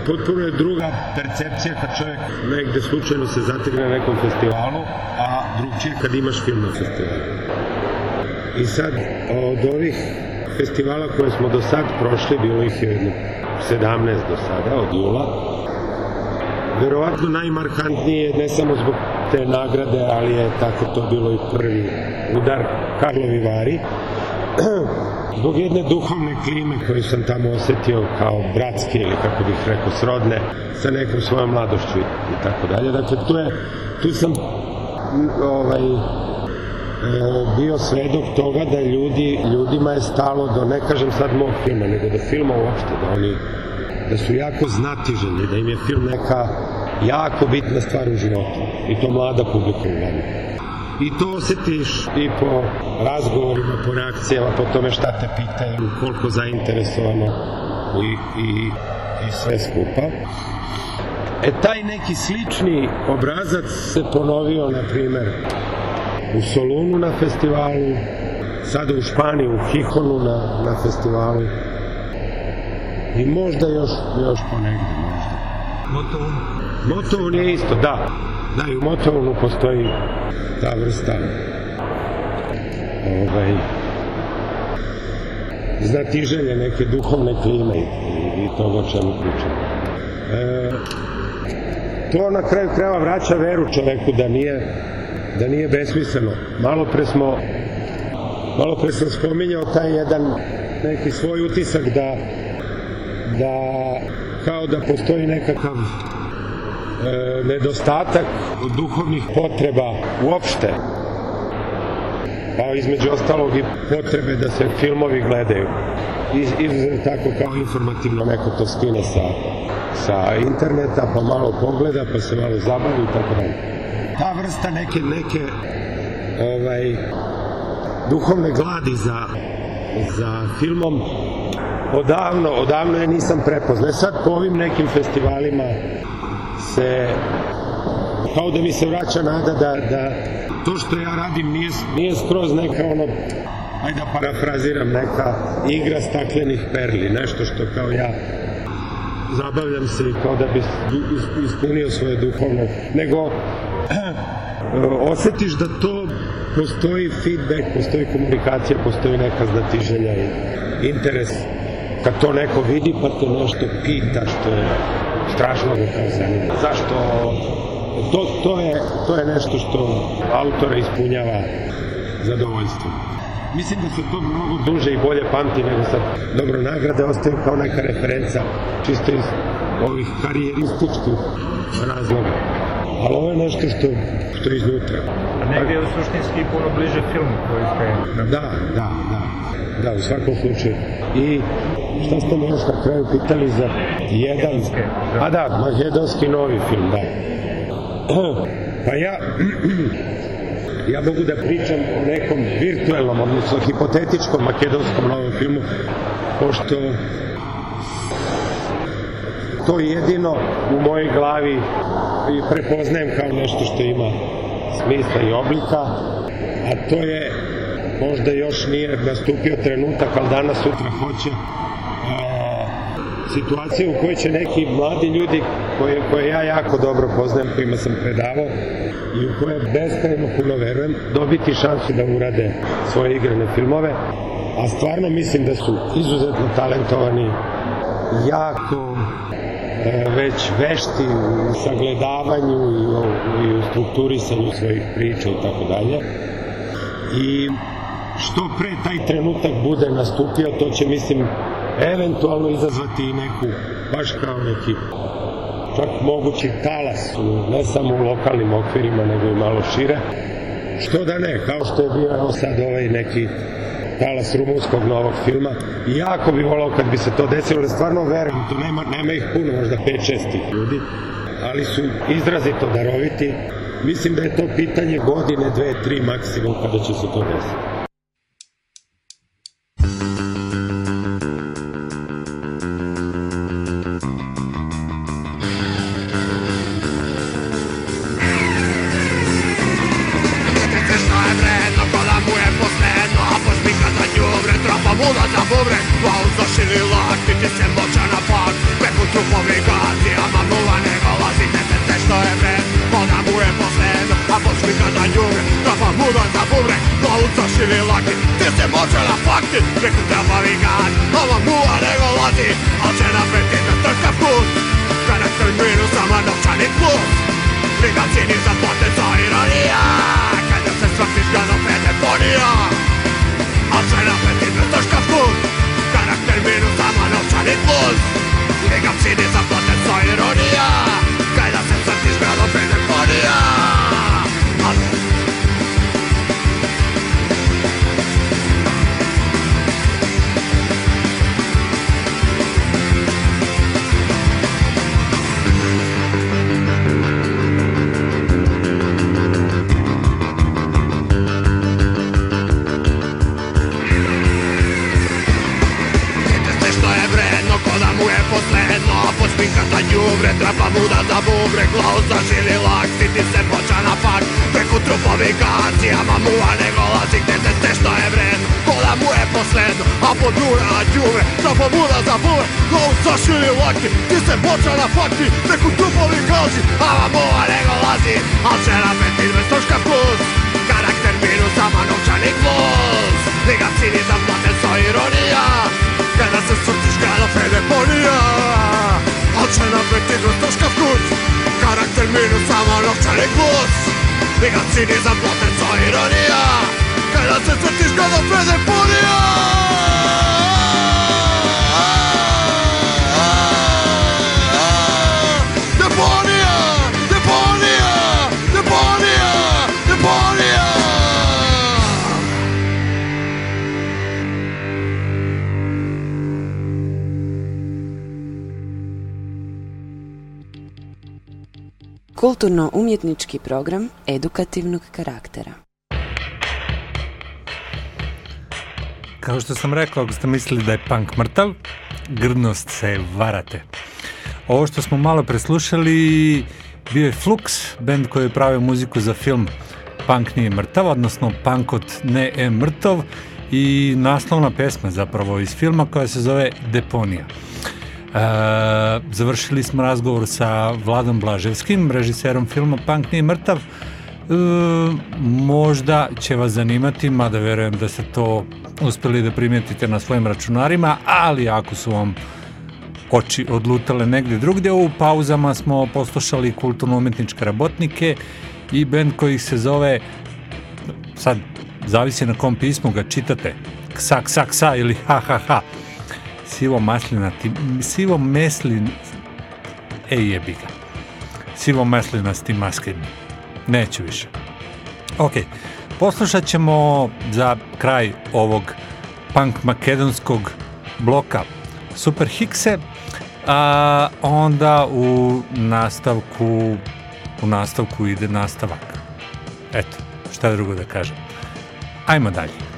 potpuno je druga percepcija kad čovjek negde slučajno se zategne na nekom festivalu, a drugčije kad imaš film na festivalu. I sad, od ovih festivala koje smo do sad prošli, bilo ih je jedno 17 do sada, od jula, verovatno najmarkantniji je ne samo zbog te nagrade, ali je tako to bilo i prvi udar Karlovi Vari, zbog jedne duhovne klime koju sam tamo osetio kao bratske ili kako bih rekao srodne sa nekom svojom mladošću i tako dalje. Dakle, tu, je, tu sam ovaj, e, bio svedok toga da ljudi, ljudima je stalo do, ne kažem sad mog filma, nego do filma uopšte, da oni da su jako znatiženi, da im je film neka jako bitna stvar u životu. I to mlada publika uglavnom. I to osetiš i po razgovorima, po reakcijama, po tome šta te pitaju, koliko zainteresovano i, i, i sve skupa. E, taj neki slični obrazac se ponovio, na primer, u Solunu na festivalu, sada u Španiji, u Hihonu na, na festivalu i možda još, još ponegde, možda. Motovun? Motovun je isto, da. Da, i u Motovunu postoji ta vrsta ovaj, znatiželje neke duhovne klime i, i, toga o čemu pričam. E, to na kraju krajeva vraća veru čoveku da nije da nije besmisleno. Malo pre smo malo pre sam spominjao taj jedan neki svoj utisak da da kao da postoji nekakav nedostatak duhovnih potreba uopšte. Pa između ostalog i potrebe da se filmovi gledaju. Iz, izuzetno tako kao informativno neko to skine sa, sa interneta pa malo pogleda pa se malo zabavi i tako dalje. Ta vrsta neke neke ovaj duhovne gladi za za filmom odavno, odavno je nisam prepoznao. Sad po ovim nekim festivalima se kao da mi se vraća nada da, da to što ja radim nije, nije skroz neka ono ajde da parafraziram neka igra staklenih perli, nešto što kao ja zabavljam se i kao da bi ispunio svoje duhovno, nego osetiš da to postoji feedback, postoji komunikacija, postoji neka znatiželja i interes. Kad to neko vidi pa te nešto pita što je strašno kao zanima. Zašto? To, to, je, to je nešto što autora ispunjava zadovoljstvo. Mislim da se to mnogo duže i bolje pamti nego sad. Dobro, nagrade ostaju kao neka referenca čisto iz ovih karijerističkih razloga. Ali ovo je nešto što, što je iznutra. A negdje je suštinski puno bliže filmu koji ste... Da, da, da. Da, u svakom slučaju. I šta ste me još na kraju pitali za jedan... A da, makedonski novi film, da. Pa ja... ja mogu da pričam o nekom virtuelnom, odnosno hipotetičkom makedonskom novom filmu, pošto to jedino u mojoj glavi prepoznajem kao nešto što ima smisla i oblika, a to je možda još nije nastupio trenutak, ali danas sutra hoće situacija u kojoj će neki mladi ljudi koje, koje ja jako dobro poznajem, kojima sam predavao i u koje beskrajno puno verujem, dobiti šansu da urade svoje igrane filmove, a stvarno mislim da su izuzetno talentovani, jako već vešti u sagledavanju i u, i u strukturisanju svojih priča i tako dalje. I što pre taj trenutak bude nastupio, to će, mislim, eventualno izazvati i neku, baš kao neki čak mogući talas, ne samo u lokalnim okvirima, nego i malo šire. Što da ne, kao što je bio sad ovaj neki talas rumunskog novog filma. I jako bi volao kad bi se to desilo, ali stvarno verujem, to nema, nema ih puno, možda 5-6 tih ljudi, ali su izrazito daroviti. Mislim da je to pitanje godine, dve, tri maksimum kada će se to desiti. Mais nous savons leur à l'écoute Les gars si a cette fétiche que l'on fait des polias Kulturno-umjetnički program edukativnog karaktera. Kao što sam rekao, ako ste mislili da je punk mrtav, grdnost se varate. Ovo što smo malo preslušali bio je Flux, band koji je pravio muziku za film Punk nije mrtav, odnosno Punkot ne je mrtav i naslovna pesma zapravo iz filma koja se zove Deponija. E, završili smo razgovor sa Vladom Blaževskim, režiserom filma Punk nije mrtav. E, možda će vas zanimati, mada verujem da ste to uspeli da primetite na svojim računarima, ali ako su vam oči odlutale negde drugde, u pauzama smo poslušali kulturno-umetničke rabotnike i band koji se zove, sad zavisi na kom pismu ga čitate, ksa, ksa, ksa ili ha, ha, ha sivo maslinati, sivo meslin, ej jebi ga, sivo maslinasti maskeni. Neću više. Ok, poslušat ćemo za kraj ovog punk makedonskog bloka Super Hikse, a onda u nastavku u nastavku ide nastavak. Eto, šta drugo da kažem. Ajmo dalje.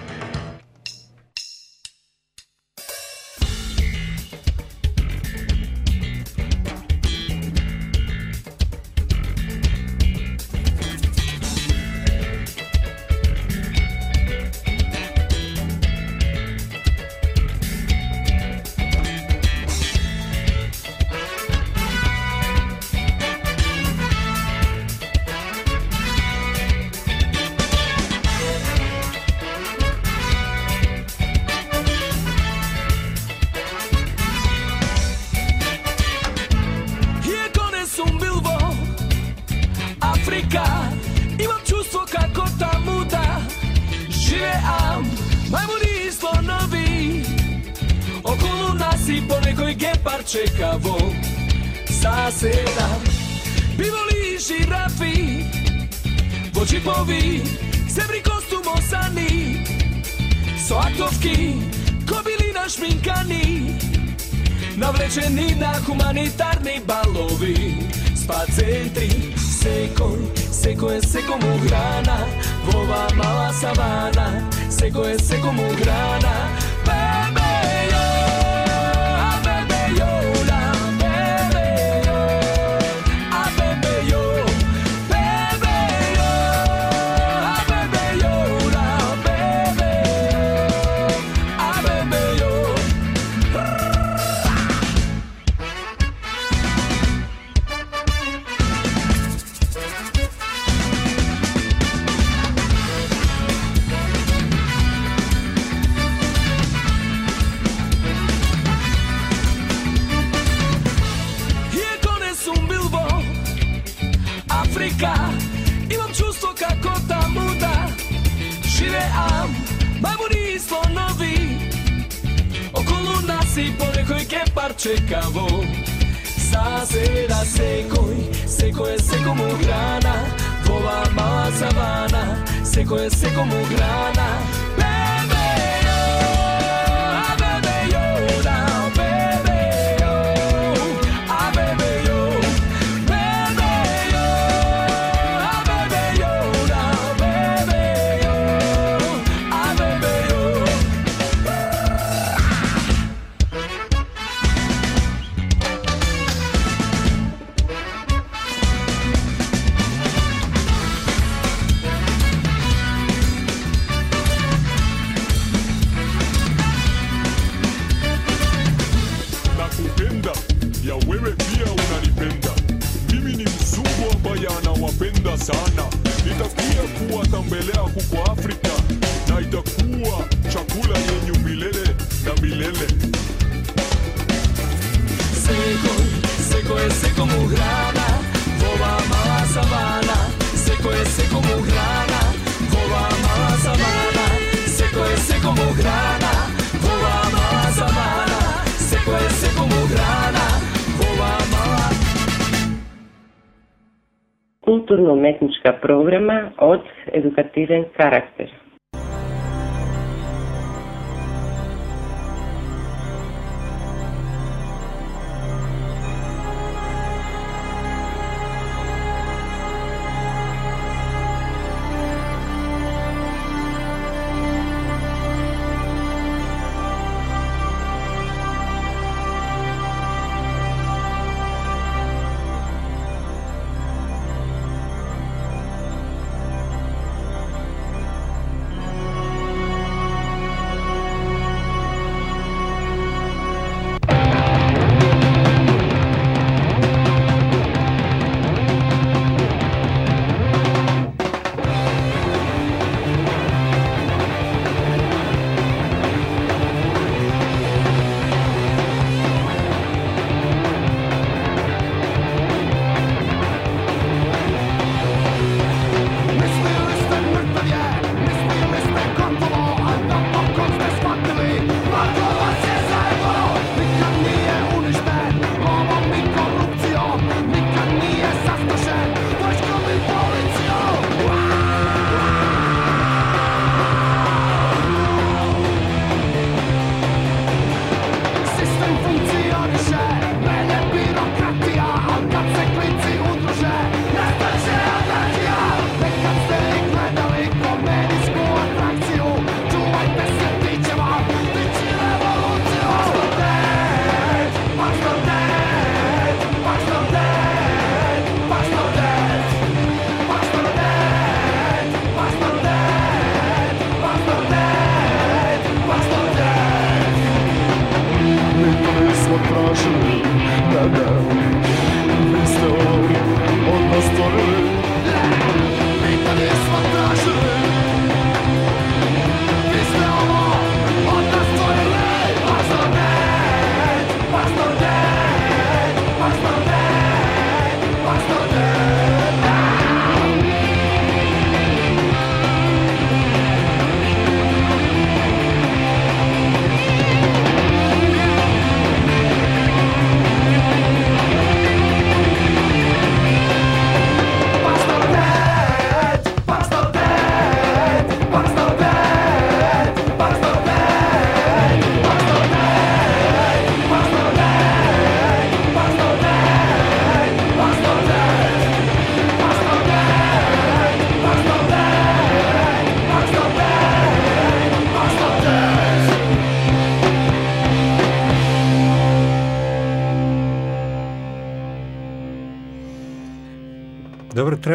Африка. Имам чувство како таму да Живеам бабуни и слонови. Околу нас и по некој кепар чекаво Заседа секој, секој е секому грана. Во оваа мала савана, секој е секому грана. културно-уметничка програма од едукативен карактер.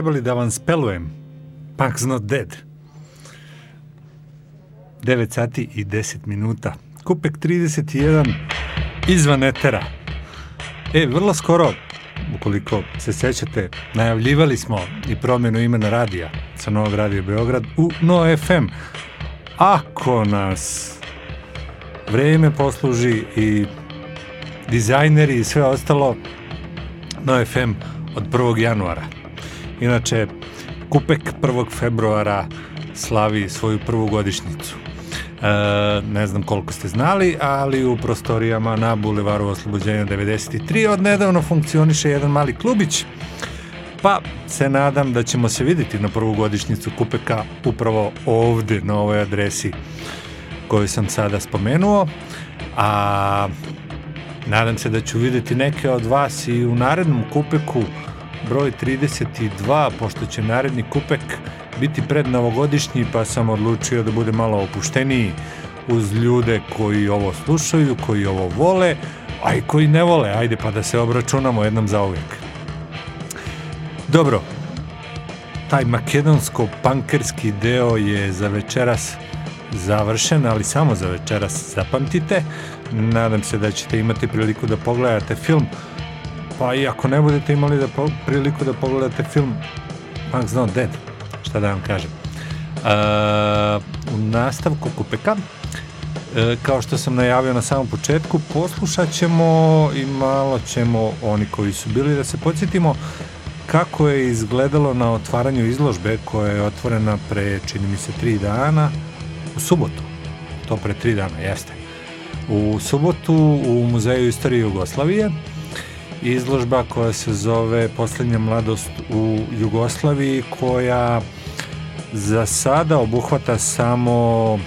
Trebali da vam spelujem. Punk's not dead. 9 sati i 10 minuta. Kupek 31 izvan etera. E, vrlo skoro, ukoliko se sećate, najavljivali smo i promjenu imena radija sa Novog radija Beograd u No FM. Ako nas vreme posluži i dizajneri i sve ostalo, No FM od 1. januara. Inače, Kupek 1. februara slavi svoju prvu godišnicu. E, ne znam koliko ste znali, ali u prostorijama na Bulevaru Oslobođenja 93 od nedavno funkcioniše jedan mali klubić, pa se nadam da ćemo se vidjeti na prvu godišnicu Kupeka upravo ovde na ovoj adresi koju sam sada spomenuo, a nadam se da ću vidjeti neke od vas i u narednom Kupeku broj 32, pošto će naredni Kupek biti pred novogodišnji, pa sam odlučio da bude malo opušteniji uz ljude koji ovo slušaju, koji ovo vole, a i koji ne vole, ajde pa da se obračunamo jednom za uvijek. Dobro, taj makedonsko-pankerski deo je za večeras završen, ali samo za večeras zapamtite. Nadam se da ćete imati priliku da pogledate film, pa i ako ne budete imali da po, priliku da pogledate film Punk's Not Dead, šta da vam kažem. Uh, u nastavku Kupeka, e, kao što sam najavio na samom početku, poslušat ćemo i malo ćemo, oni koji su bili, da se podsjetimo kako je izgledalo na otvaranju izložbe koja je otvorena pre, čini mi se, tri dana, u subotu. To pre tri dana, jeste. U subotu u Muzeju istorije Jugoslavije izložba koja se zove Poslednja mladost u Jugoslaviji koja za sada obuhvata samo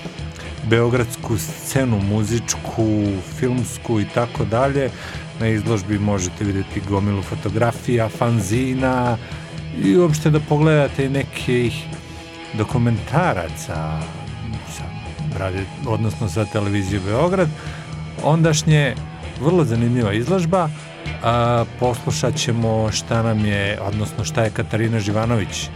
beogradsku scenu, muzičku, filmsku i tako dalje. Na izložbi možete vidjeti gomilu fotografija, fanzina i uopšte da pogledate nekih dokumentaraca sa, odnosno sa televizije Beograd. Ondašnje vrlo zanimljiva izložba. A, poslušat ćemo šta nam je, odnosno šta je Katarina Živanović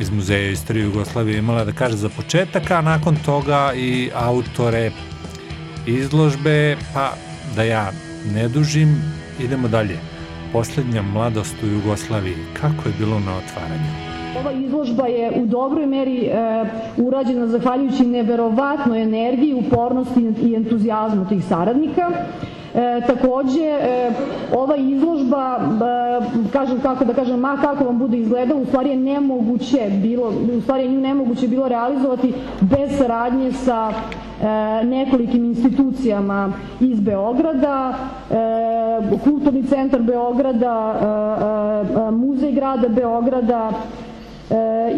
iz Muzeja istorije Jugoslavije imala da kaže za početak, a nakon toga i autore izložbe, pa da ja ne dužim, idemo dalje. Poslednja mladost u Jugoslaviji. Kako je bilo na otvaranju? Ova izložba je u dobroj meri e, urađena zahvaljujući neverovatnoj energiji, upornosti i entuzijazmu tih saradnika. Takođe, e, ova izložba, e, kažem kako da kažem, ma kako vam bude izgledalo, u stvari je nemoguće bilo, u stvari je nju nemoguće bilo realizovati bez saradnje sa e, nekolikim institucijama iz Beograda, e, Kulturni centar Beograda, e, e, Muzej grada Beograda,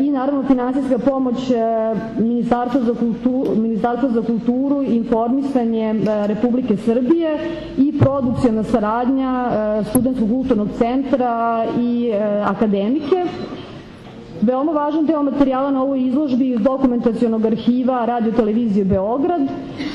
i naravno finansijska pomoć e, Ministarstva za kulturu, Ministarstva za kulturu informisanje e, Republike Srbije i produkcijona saradnja e, Studentskog kulturnog centra i akademike. Veoma važan deo materijala na ovoj izložbi iz dokumentacionog arhiva Radio Televizije Beograd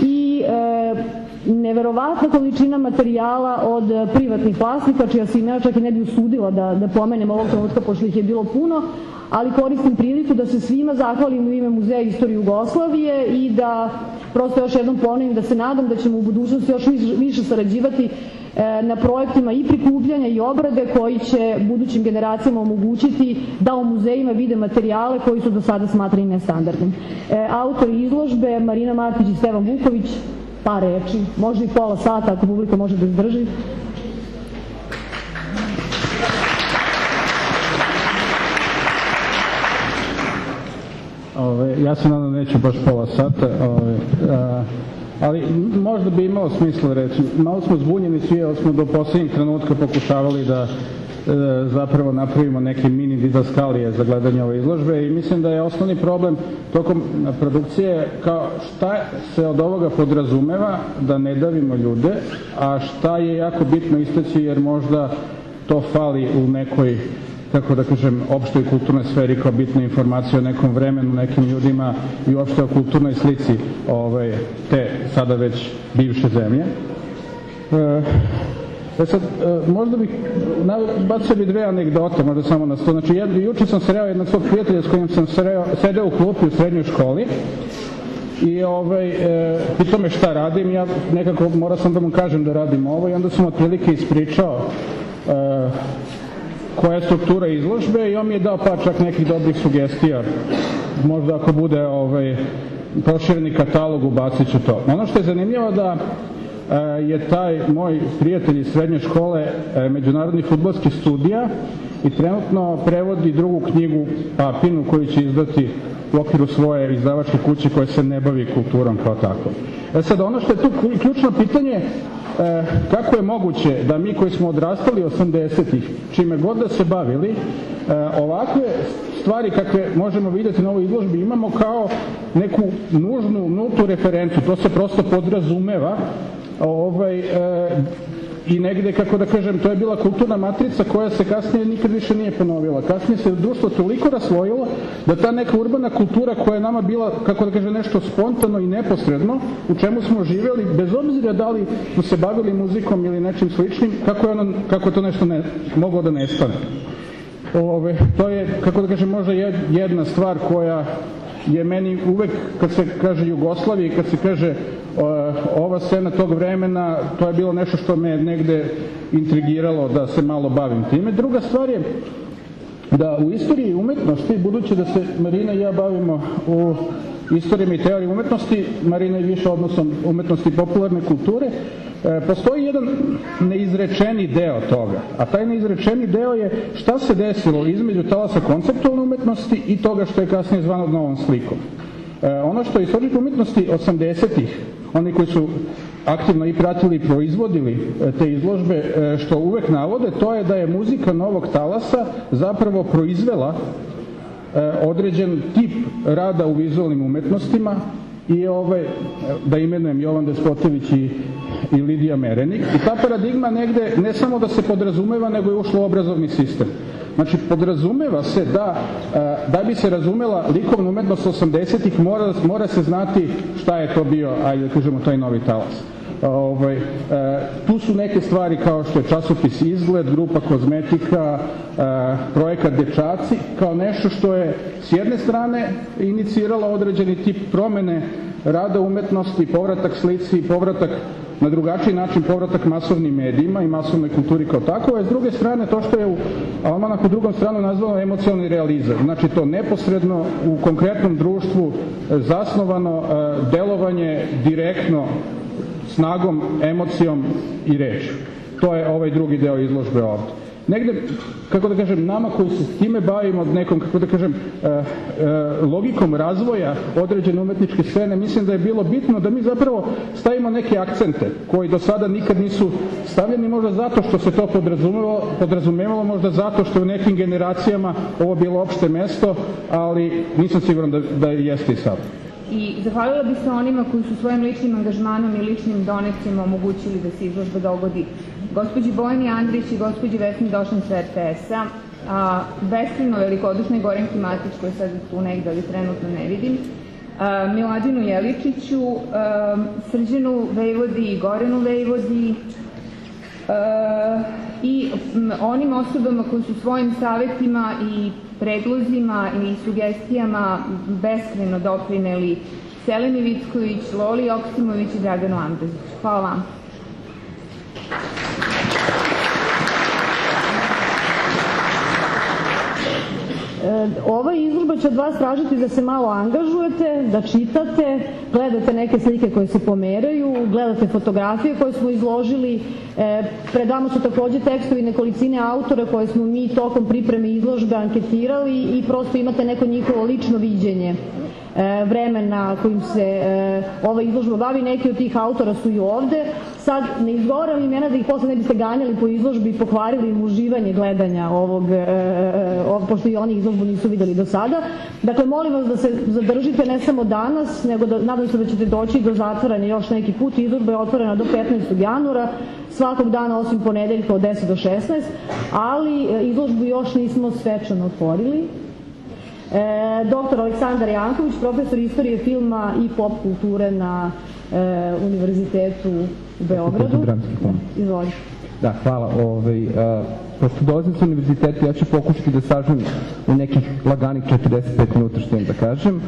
i e, neverovatna količina materijala od privatnih vlasnika, čija se imena čak i ne bi usudila da, da pomenem ovog trenutka, pošto ih je bilo puno, ali koristim priliku da se svima zahvalim u ime Muzeja istorije Jugoslavije i da prosto još jednom ponovim da se nadam da ćemo u budućnosti još više sarađivati e, na projektima i prikupljanja i obrade koji će budućim generacijama omogućiti da u muzejima vide materijale koji su do sada smatrani nestandardnim. E, autori izložbe Marina Martić i Stevan Vuković, par reči, može i pola sata ako publika može da izdrži. Ove, ja se nadam da neću baš pola sata, ove, a, ali možda bi imalo smisla reći. Malo smo zbunjeni svi, jer smo do poslednjeg trenutka pokušavali da zapravo napravimo neke mini didaskalije za gledanje ove izložbe i mislim da je osnovni problem tokom produkcije kao šta se od ovoga podrazumeva da ne davimo ljude, a šta je jako bitno istaći jer možda to fali u nekoj kako da kažem, opštoj kulturnoj sferi kao bitna informacija o nekom vremenu, nekim ljudima i uopšte o kulturnoj slici ovaj, te sada već bivše zemlje. E, E sad, e, možda bih, bacio bi dve anegdote, možda samo na sto. Znači, jed, juče sam sreo jednog svog prijatelja s kojim sam sreo, sedeo u klupi u srednjoj školi i ovaj, e, pitao me šta radim, ja nekako morao sam da mu kažem da radim ovo i onda sam otprilike ispričao e, koja je struktura izložbe i on mi je dao pa čak nekih dobrih sugestija. Možda ako bude ovaj, prošireni katalog ubacit ću to. Ono što je zanimljivo da je taj moj prijatelj iz srednje škole međunarodnih futbolskih studija i trenutno prevodi drugu knjigu Papinu koju će izdati u okviru svoje izdavačke kuće koje se ne bavi kulturom kao tako. E sad, ono što je tu ključno pitanje, e, kako je moguće da mi koji smo odrastali 80-ih, čime god da se bavili, e, ovakve stvari kakve možemo vidjeti na ovoj izložbi imamo kao neku nužnu, nultu referencu, to se prosto podrazumeva, ovaj, e, i negde, kako da kažem, to je bila kulturna matrica koja se kasnije nikad više nije ponovila. Kasnije se društvo toliko rasvojilo da ta neka urbana kultura koja je nama bila, kako da kažem, nešto spontano i neposredno, u čemu smo živjeli, bez obzira da li smo se bavili muzikom ili nečim sličnim, kako je, ono, kako je to nešto ne, moglo da nestane. Ove, to je, kako da kažem, možda jedna stvar koja je meni uvek, kad se kaže Jugoslavije, kad se kaže ova scena tog vremena, to je bilo nešto što me negde intrigiralo da se malo bavim time. Druga stvar je da u istoriji umetnosti, budući da se Marina i ja bavimo u istorijama i teoriji umetnosti, Marina je više odnosom umetnosti i popularne kulture, e, postoji jedan neizrečeni deo toga, a taj neizrečeni deo je šta se desilo između talasa konceptualne umetnosti i toga što je kasnije zvano novom slikom. E, ono što je istorička umetnosti 80-ih oni koji su aktivno i pratili i proizvodili e, te izložbe, što uvek navode, to je da je muzika novog talasa zapravo proizvela određen tip rada u vizualnim umetnostima i ovaj, da imenujem Jovan Despotović i, i Lidija Merenik. I ta paradigma negde ne samo da se podrazumeva, nego je ušla u obrazovni sistem. Znači, podrazumeva se da, e, da bi se razumela likovna umetnost 80-ih, mora, mora se znati šta je to bio, ajde da kažemo, taj novi talas. Ovaj, e, tu su neke stvari kao što je časopis Izgled, grupa Kozmetika, e, projekat Dečaci, kao nešto što je s jedne strane iniciralo određeni tip promene rada umetnosti, povratak slici, povratak na drugačiji način povratak masovnim medijima i masovnoj kulturi kao tako, a s druge strane to što je u Almanak u drugom stranu nazvano emocionalni realizam. Znači to neposredno u konkretnom društvu zasnovano e, delovanje direktno snagom, emocijom i rečju. To je ovaj drugi deo izložbe ovde negde, kako da kažem, nama koji se s time bavimo nekom, kako da kažem, e, e, logikom razvoja određene umetničke scene, mislim da je bilo bitno da mi zapravo stavimo neke akcente koji do sada nikad nisu stavljeni, možda zato što se to podrazumevalo, podrazumevalo možda zato što u nekim generacijama ovo bilo opšte mesto, ali nisam siguran da, da jeste i sad. I zahvalila bi se onima koji su svojim ličnim angažmanom i ličnim donacijama omogućili da se izložba dogodi. Gospođi Bojani Andrić i gospođi Vesni Došan sa RTS-a, a, beskrivno velikodušnoj Gorenki Matić, koju sad tu negde, ali trenutno ne vidim, Miladinu Jeličiću, a, Srđenu Vejvodi i Gorenu Vejvodi, i onim osobama koji su svojim savetima i predlozima i sugestijama beskreno doprineli Seleni Vicković, Loli Oksimović i Draganu Ambrazić. Hvala vam. Ova izložba će od vas tražiti da se malo angažujete, da čitate, gledate neke slike koje se pomeraju, gledate fotografije koje smo izložili. E, pred vama su takođe tekstovi nekolicine autora koje smo mi tokom pripreme izložbe anketirali i prosto imate neko njihovo lično viđenje e, vremena kojim se e, ova izložba bavi. Neki od tih autora su i ovde. Sad ne izgovaram imena da ih posle ne biste ganjali po izložbi i pokvarili im uživanje gledanja ovog, e, pošto i oni izložbu nisu videli do sada. Dakle, molim vas da se zadržite ne samo danas, nego da nadam se da ćete doći do zatvaranja još neki put. Izložba je otvorena do 15. januara svakog dana osim ponedeljka od 10 do 16, ali izložbu još nismo svečano otvorili. E, doktor Aleksandar Janković, profesor istorije filma i pop kulture na e, Univerzitetu u Beogradu. Izvolite. Da, hvala. Ovaj, a, pošto dolazim sa univerziteta, ja ću pokušati da sažem u nekih laganih 45 minuta što im da kažem.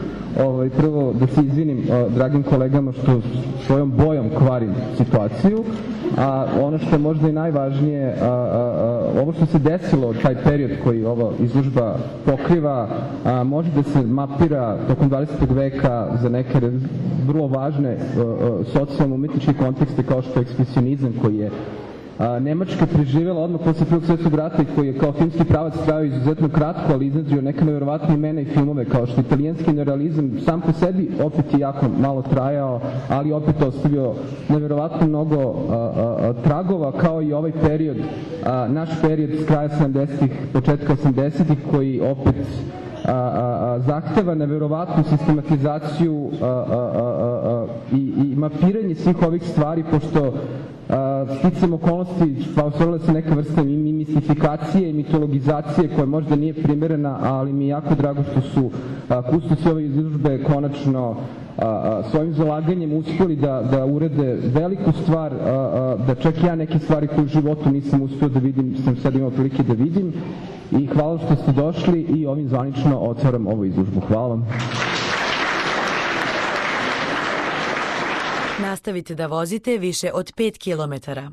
Ovaj, prvo da se izvinim a, dragim kolegama što svojom bojom kvarim situaciju, a ono što je možda i najvažnije, a, a, a, ovo što se desilo, taj period koji ova izložba pokriva, a, može da se mapira tokom 20. veka za neke vrlo važne socijalno-umetničke kontekste kao što je ekspresionizam koji je a, Nemačka preživjela odmah posle prvog svjetskog rata i koji je kao filmski pravac trajao izuzetno kratko, ali iznadrio neke nevjerovatne imena i filmove, kao što italijanski neorealizam sam po sebi opet je jako malo trajao, ali opet ostavio nevjerovatno mnogo a, a, tragova, kao i ovaj period, naš period s kraja 70-ih, početka 80-ih, koji opet a, a, a, zahteva neverovatnu sistematizaciju a, a, a, a, i, i mapiranje svih ovih stvari, pošto sticam okolnosti, pa ostvarila se neka vrsta mistifikacije i mitologizacije koja možda nije primerena, ali mi je jako drago što su kustosi ove izložbe konačno svojim zalaganjem uspeli da, da urede veliku stvar, da čak ja neke stvari koje u životu nisam uspio da vidim, sam sad imao prilike da vidim i hvala što ste došli i ovim zvanično otvaram ovu izložbu. Hvala vam. Nastavite da vozite više od 5 kilometara.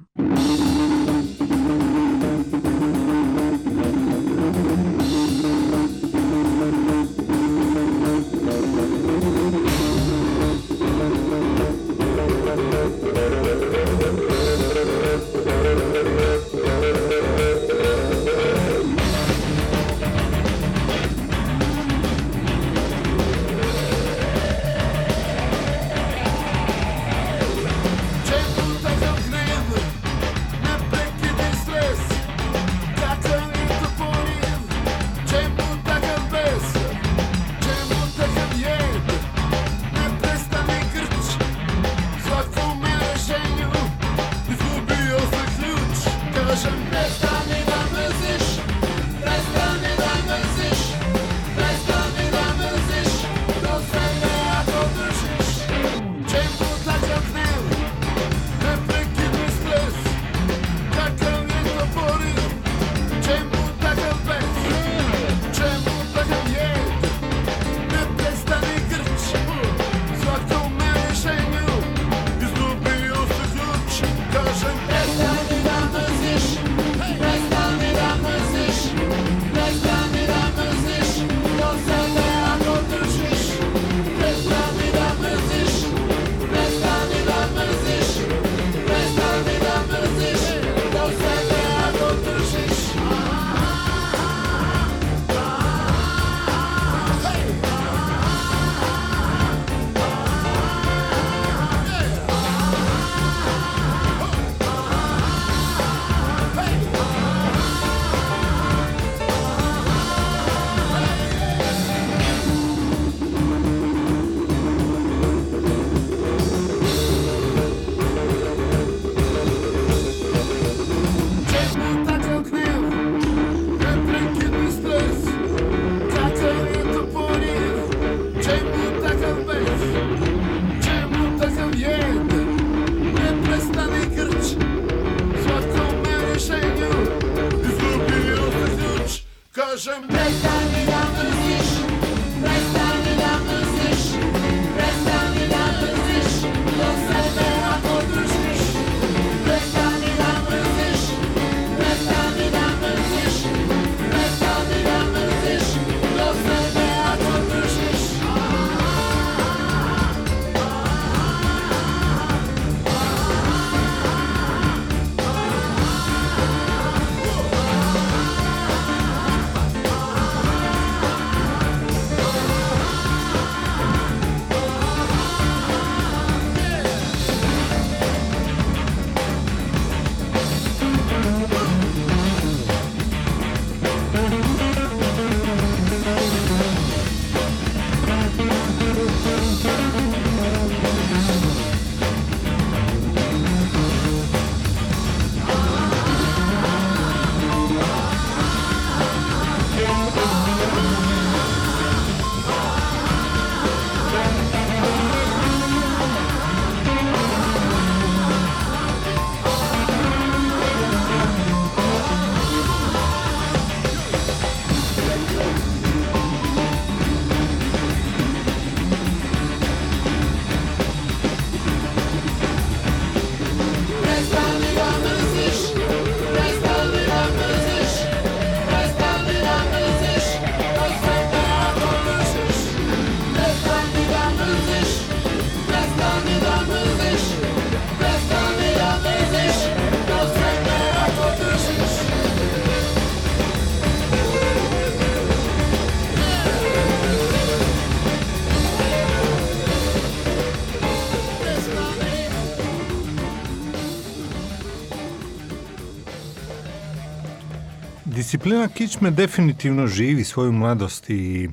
Disciplina kičme definitivno živi svoju mladost i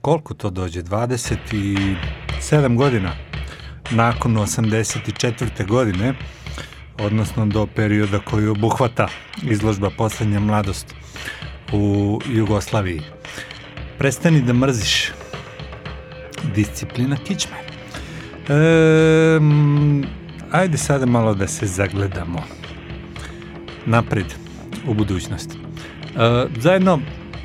koliko to dođe? 27 godina nakon 84. godine, odnosno do perioda koji obuhvata izložba Poslednja mladost u Jugoslaviji. Prestani da mrziš. Disciplina kičme. E, ajde sada malo da se zagledamo napred u budućnost. E, zajedno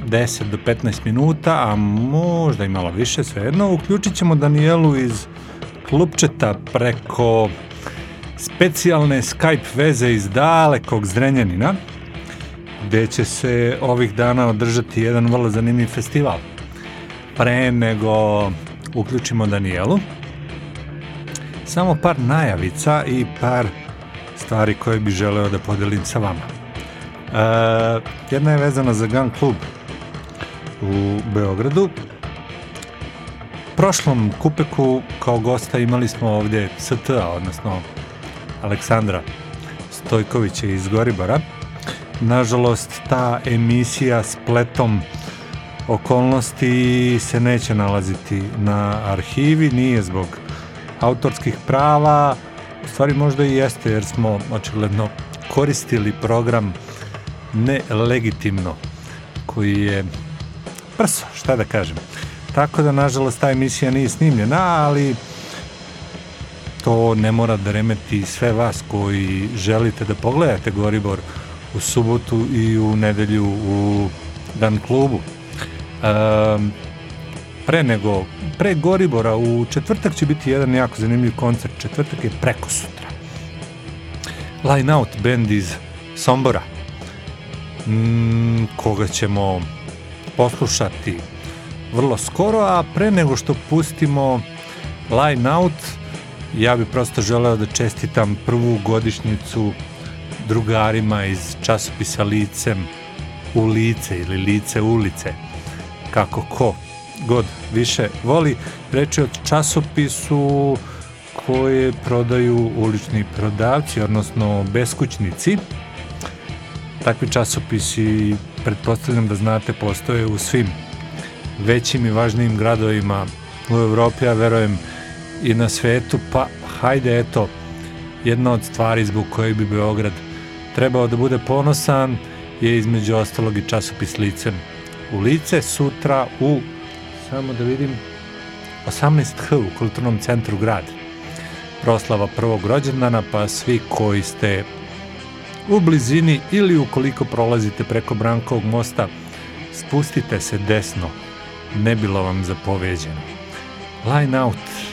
10 do 15 minuta, a možda i malo više, svejedno, uključit ćemo Danielu iz klupčeta preko specijalne Skype veze iz dalekog Zrenjanina, gde će se ovih dana održati jedan vrlo zanimljiv festival. Pre nego uključimo Danielu, samo par najavica i par stvari koje bi želeo da podelim sa vama. Jedna je vezana za Gun Club u Beogradu. Prošlom kupeku kao gosta imali smo ovdje STA, odnosno Aleksandra Stojkovića iz Goribara. Nažalost, ta emisija s pletom okolnosti se neće nalaziti na arhivi, nije zbog autorskih prava, u stvari možda i jeste jer smo očigledno koristili program nelegitimno koji je prso, šta da kažem. Tako da, nažalost, ta emisija nije snimljena, ali to ne mora da remeti sve vas koji želite da pogledate Goribor u subotu i u nedelju u Dan klubu. Um, pre nego, pre Goribora u četvrtak će biti jedan jako zanimljiv koncert. Četvrtak je preko sutra. Line Out band iz Sombora mm, koga ćemo poslušati vrlo skoro, a pre nego što pustimo Line Out, ja bi prosto želeo da čestitam prvu godišnjicu drugarima iz časopisa Licem u lice ili Lice ulice, kako ko god više voli. Reč je o časopisu koje prodaju ulični prodavci, odnosno beskućnici. Takvi časopisi, pretpostavljam da znate, postoje u svim većim i važnijim gradovima u Evropi, a verujem i na svetu, pa hajde eto, jedna od stvari zbog koje bi Beograd trebao da bude ponosan je između ostalog i časopis Licem. U Lice sutra u, samo da vidim, 18H u Kulturnom centru grad. Proslava prvog rođendana, pa svi koji ste u blizini ili ukoliko prolazite preko Brankovog mosta, spustite se desno, ne bilo vam zapoveđeno. Line out.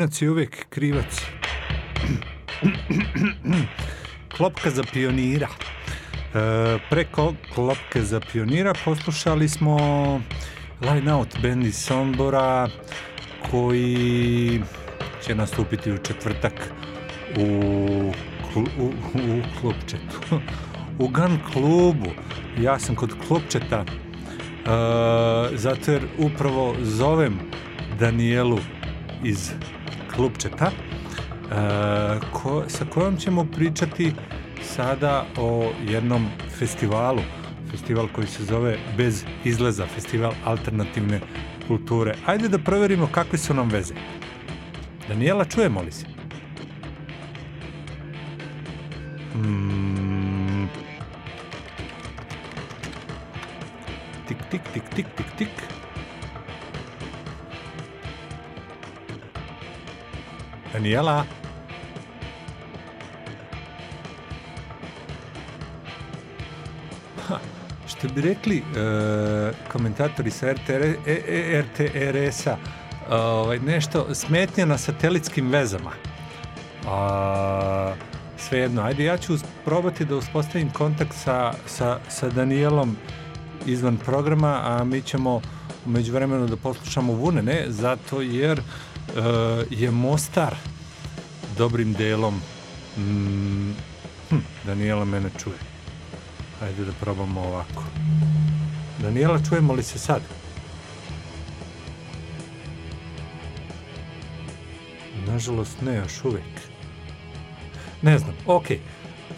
Pojedinac je uvijek krivac. Klopka za pionira. E, preko klopke za pionira poslušali smo Line Out band iz Sombora koji će nastupiti u četvrtak u, kl- u, u klopčetu. u Gun klubu. Ja sam kod klopčeta e, zato jer upravo zovem Danijelu iz klupčeta e, ko, sa kojom ćemo pričati sada o jednom festivalu festival koji se zove Bez izlaza, festival alternativne kulture. Ajde da proverimo kakve su nam veze. Danijela, čujemo li se? Daniela. Ha, što bi rekli e, komentatori sa RTR, e, e, RTRS-a, ovaj, nešto smetnja na satelitskim vezama. A, svejedno, ajde ja ću probati da uspostavim kontakt sa, sa, sa Danielom izvan programa, a mi ćemo umeđu vremenu da poslušamo Vunene, zato jer e, je Mostar dobrim delom mm, hm, Daniela mene čuje. Ajde da probamo ovako. Daniela, čujemo li se sad? Nažalost, ne još uvijek. Ne znam, okej.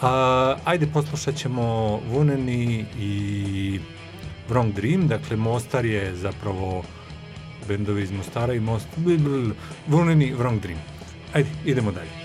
Okay. ajde poslušat ćemo Vuneni i Wrong Dream, dakle Mostar je zapravo bendovi iz Mostara i Most... Vuneni Wrong Dream. Ajde, idemo dalje.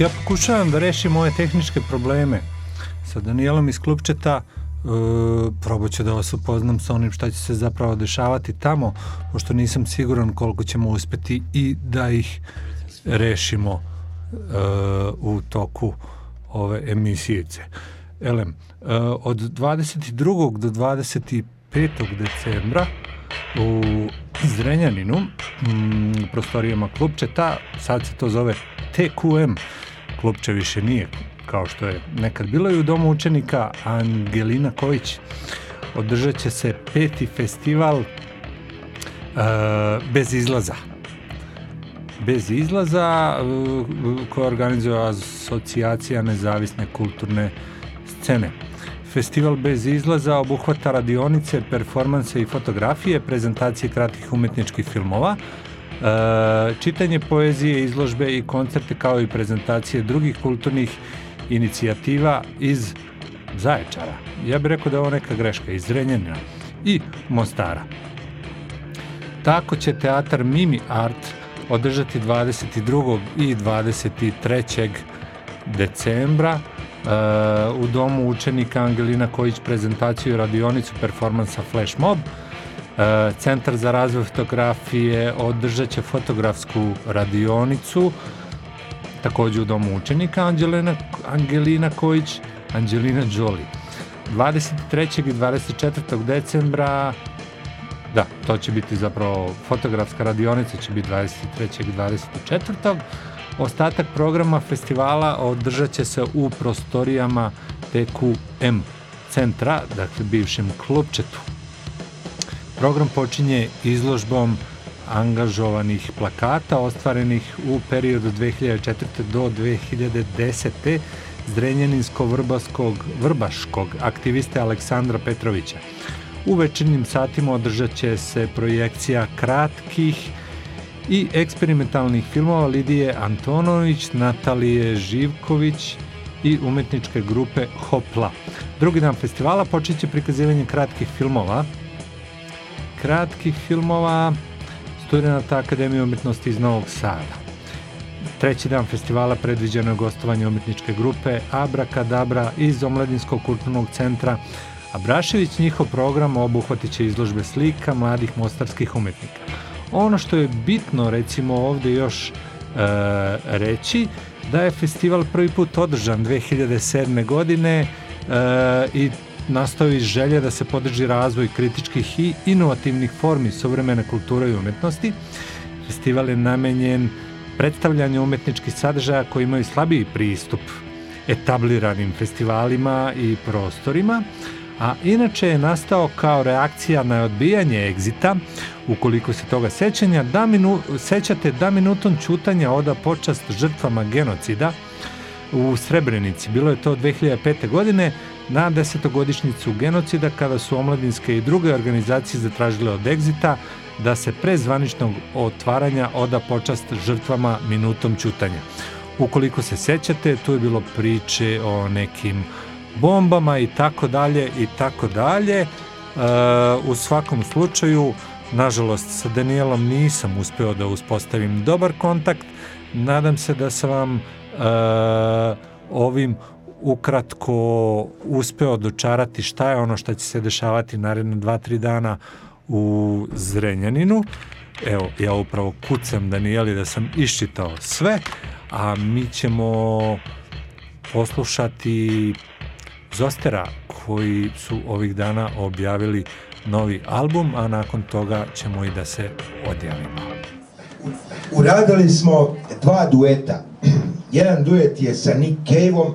Ja pokušavam da rešim ove tehničke probleme sa Danielom iz Klupčeta, e, probat ću da vas upoznam sa onim šta će se zapravo dešavati tamo, pošto nisam siguran koliko ćemo uspeti i da ih rešimo e, u toku ove emisijice. Elem, e, od 22. do 25. decembra u Zrenjaninu, m, prostorijama Klupčeta, sad se to zove TQM, Klupče više nije kao što je nekad bilo i u domu učenika Angelina Ković održat će se peti festival uh, bez izlaza bez izlaza uh, koja organizuje asocijacija nezavisne kulturne scene. Festival bez izlaza obuhvata radionice, performanse i fotografije, prezentacije kratkih umetničkih filmova, e, čitanje poezije, izložbe i koncerte kao i prezentacije drugih kulturnih inicijativa iz Zaječara. Ja bih rekao da je ovo neka greška iz Zrenjanina i Mostara. Tako će teatar Mimi Art održati 22. i 23. decembra uh, u domu učenika Angelina Kojić prezentaciju radionicu performansa Flash Mob. Uh, Centar za razvoj fotografije održat će fotografsku radionicu takođe u domu učenika Angelina, Angelina Kojić, Angelina Jolie. 23. i 24. decembra da, to će biti zapravo fotografska radionica će biti 23. i 24. Ostatak programa festivala održat će se u prostorijama TQM centra, dakle bivšem klubčetu. Program počinje izložbom angažovanih plakata ostvarenih u periodu 2004. do 2010. Zrenjaninsko-vrbaskog vrbaškog aktiviste Aleksandra Petrovića. U večernjim satima održat će se projekcija kratkih i eksperimentalnih filmova Lidije Antonović, Natalije Živković i umetničke grupe Hopla. Drugi dan festivala počet će prikazivanje kratkih filmova. Kratkih filmova studenta Akademije umetnosti iz Novog Sada. Treći dan festivala predviđeno je gostovanje umetničke grupe Abrakadabra iz Omladinskog kulturnog centra Abrašević njihov program obuhvatit će izložbe slika mladih mostarskih umetnika. Ono što je bitno recimo ovde još e, reći da je festival prvi put održan 2007. godine e, i nastao iz želje da se podrži razvoj kritičkih i inovativnih formi savremene kulture i umetnosti. Festival je namenjen predstavljanju umetničkih sadržaja koji imaju slabiji pristup etabliranim festivalima i prostorima, a inače je nastao kao reakcija na odbijanje egzita, ukoliko se toga sećanja, da minu, sećate da minutom čutanja oda počast žrtvama genocida u Srebrenici. Bilo je to 2005. godine, na desetogodišnjicu genocida kada su omladinske i druge organizacije zatražile od Egzita da se pre zvaničnog otvaranja oda počast žrtvama minutom ćutanja. Ukoliko se sećate, tu je bilo priče o nekim bombama i tako dalje i tako dalje. E, u svakom slučaju, nažalost, sa Danielom nisam uspeo da uspostavim dobar kontakt. Nadam se da sam vam ovim ukratko uspeo dočarati šta je ono što će se dešavati naredne 2-3 dana u Zrenjaninu. Evo, ja upravo kucam Danijeli da sam iščitao sve, a mi ćemo poslušati Zostera koji su ovih dana objavili novi album, a nakon toga ćemo i da se odjavimo. Uradili smo dva dueta. Jedan duet je sa Nick Cave-om,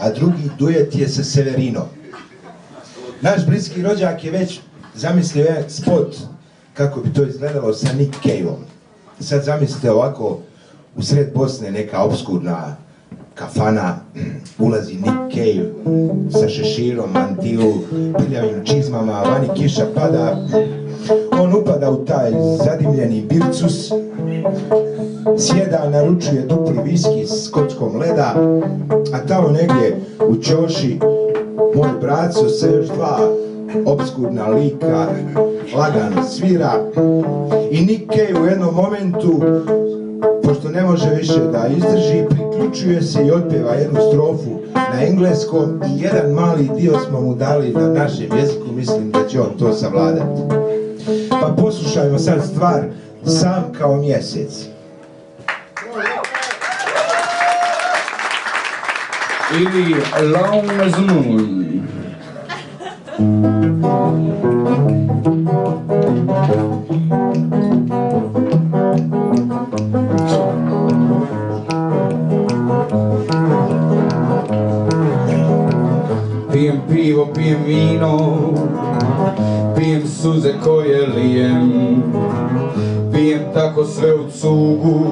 a drugi duet je sa Severinom. Naš bliski rođak je već zamislio jedan spot kako bi to izgledalo sa Nick Cave-om. Sad zamislite ovako u sred Bosne neka obskurna kafana, ulazi Nick Cave sa šeširom, mantilu, piljavim čizmama, vani kiša pada, on upada u taj zadimljeni bircus, sjeda, naručuje dupli viski s kockom leda, a tamo negdje u čoši moj braco sa još dva obskurna lika lagano svira i Nick Cave u jednom momentu pošto ne može više da izdrži, priključuje se i otpeva jednu strofu na engleskom i jedan mali dio smo mu dali na našem jeziku, mislim da će on to savladati. Pa poslušajmo sad stvar sam kao mjesec. ili Long as Moon. Pijem pivo, pijem vino, pijem suze koje lijem, pijem tako sve u cugu,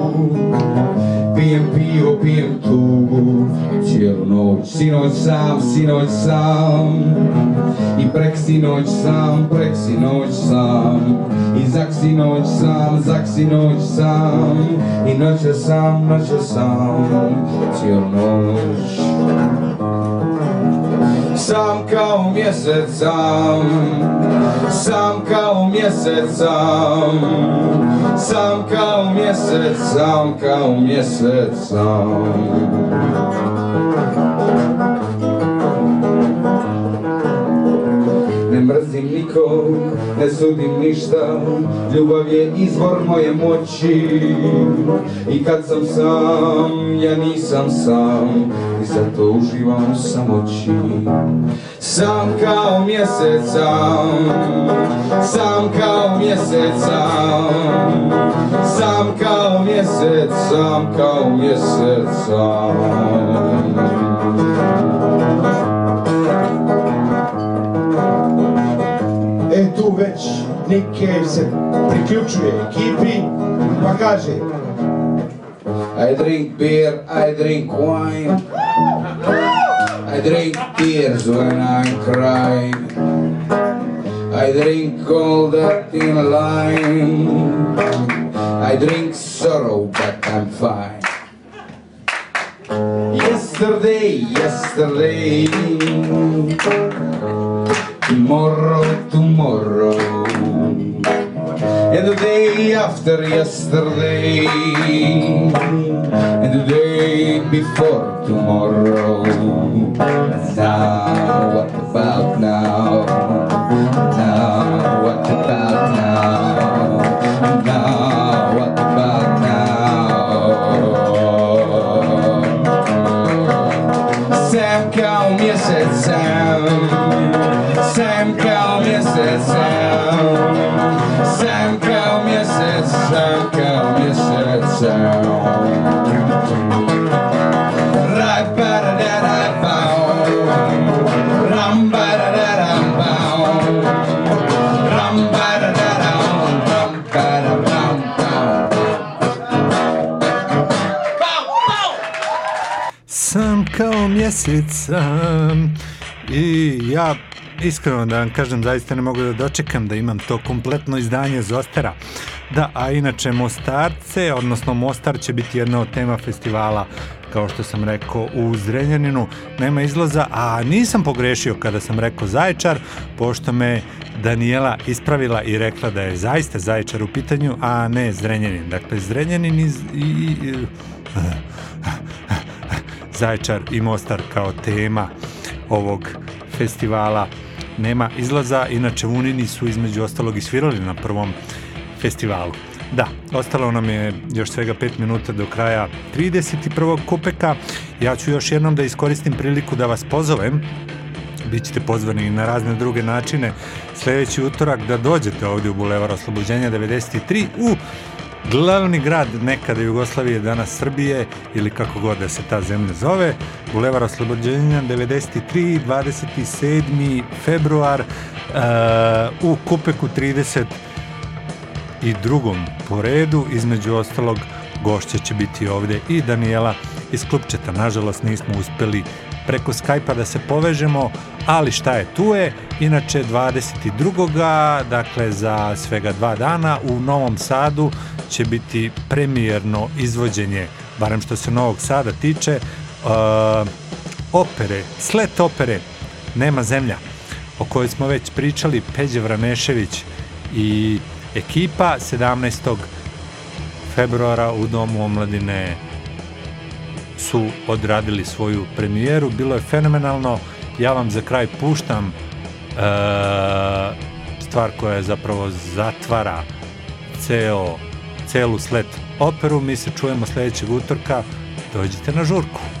pijem pivo, pijem tugu, cijelu noć, sinoć sam, sinoć sam, i prek sinoć sam, prek sinoć sam, i zak sinoć sam, zak sinoć sam, i noće sam, noće sam, cijelu noć. Sam kao mjesec sam, sam kao mjesec sam, sam kao mjesec sam, kao mjesec sam. Mrzim nikog, ne sudim ništa, ljubav je izvor moje moći i kad sam sam, ja nisam sam i zato uživam u samoći. Sam kao mjesec sam, sam kao mjesec sam, sam kao mjesec sam, kao mjesec sam. Već Nick Cave se priključuje ekipi pa kaže I drink beer, I drink wine. I drink tears when I'm crying. I drink all that in line. I drink sorrow, but I'm fine. Yesterday, yesterday. Tomorrow, tomorrow. And the day after yesterday. And the day before tomorrow. Now, what about now? Now, what about now? Now, what about now? Sam mjesec sam Sam sam. I ja iskreno da vam kažem, zaista ne mogu da dočekam da imam to kompletno izdanje Zostera. Da, a inače Mostarce, odnosno Mostar će biti jedna od tema festivala kao što sam rekao u Zrenjaninu, nema izlaza, a nisam pogrešio kada sam rekao Zaječar, pošto me Daniela ispravila i rekla da je zaista Zaječar u pitanju, a ne Zrenjanin. Dakle, Zrenjanin iz, i, i, Zaječar i Mostar kao tema ovog festivala nema izlaza, inače Unini su između ostalog i svirali na prvom festivalu. Da, ostalo nam je još svega 5 minuta do kraja 31. kupeka. Ja ću još jednom da iskoristim priliku da vas pozovem Bićete pozvani na razne druge načine sljedeći utorak da dođete ovdje u Bulevar Oslobođenja 93 u glavni grad nekada Jugoslavije, danas Srbije ili kako god da se ta zemlja zove. Bulevar Oslobođenja 93, 27. februar uh, u Kupeku 30 i drugom po redu, između ostalog gošća će biti ovdje i Daniela iz Klupčeta. Nažalost nismo uspjeli preko Skype-a da se povežemo, ali šta je tu je, inače 22. dakle za svega dva dana u Novom Sadu će biti premijerno izvođenje, barem što se Novog Sada tiče, uh, opere, slet opere Nema zemlja, o kojoj smo već pričali, Peđe Vranešević i ekipa 17. februara u Domu omladine su odradili svoju premijeru, bilo je fenomenalno. Ja vam za kraj puštam e, stvar koja je zapravo zatvara ceo, celu sled operu. Mi se čujemo sledećeg utorka. Dođite na žurku.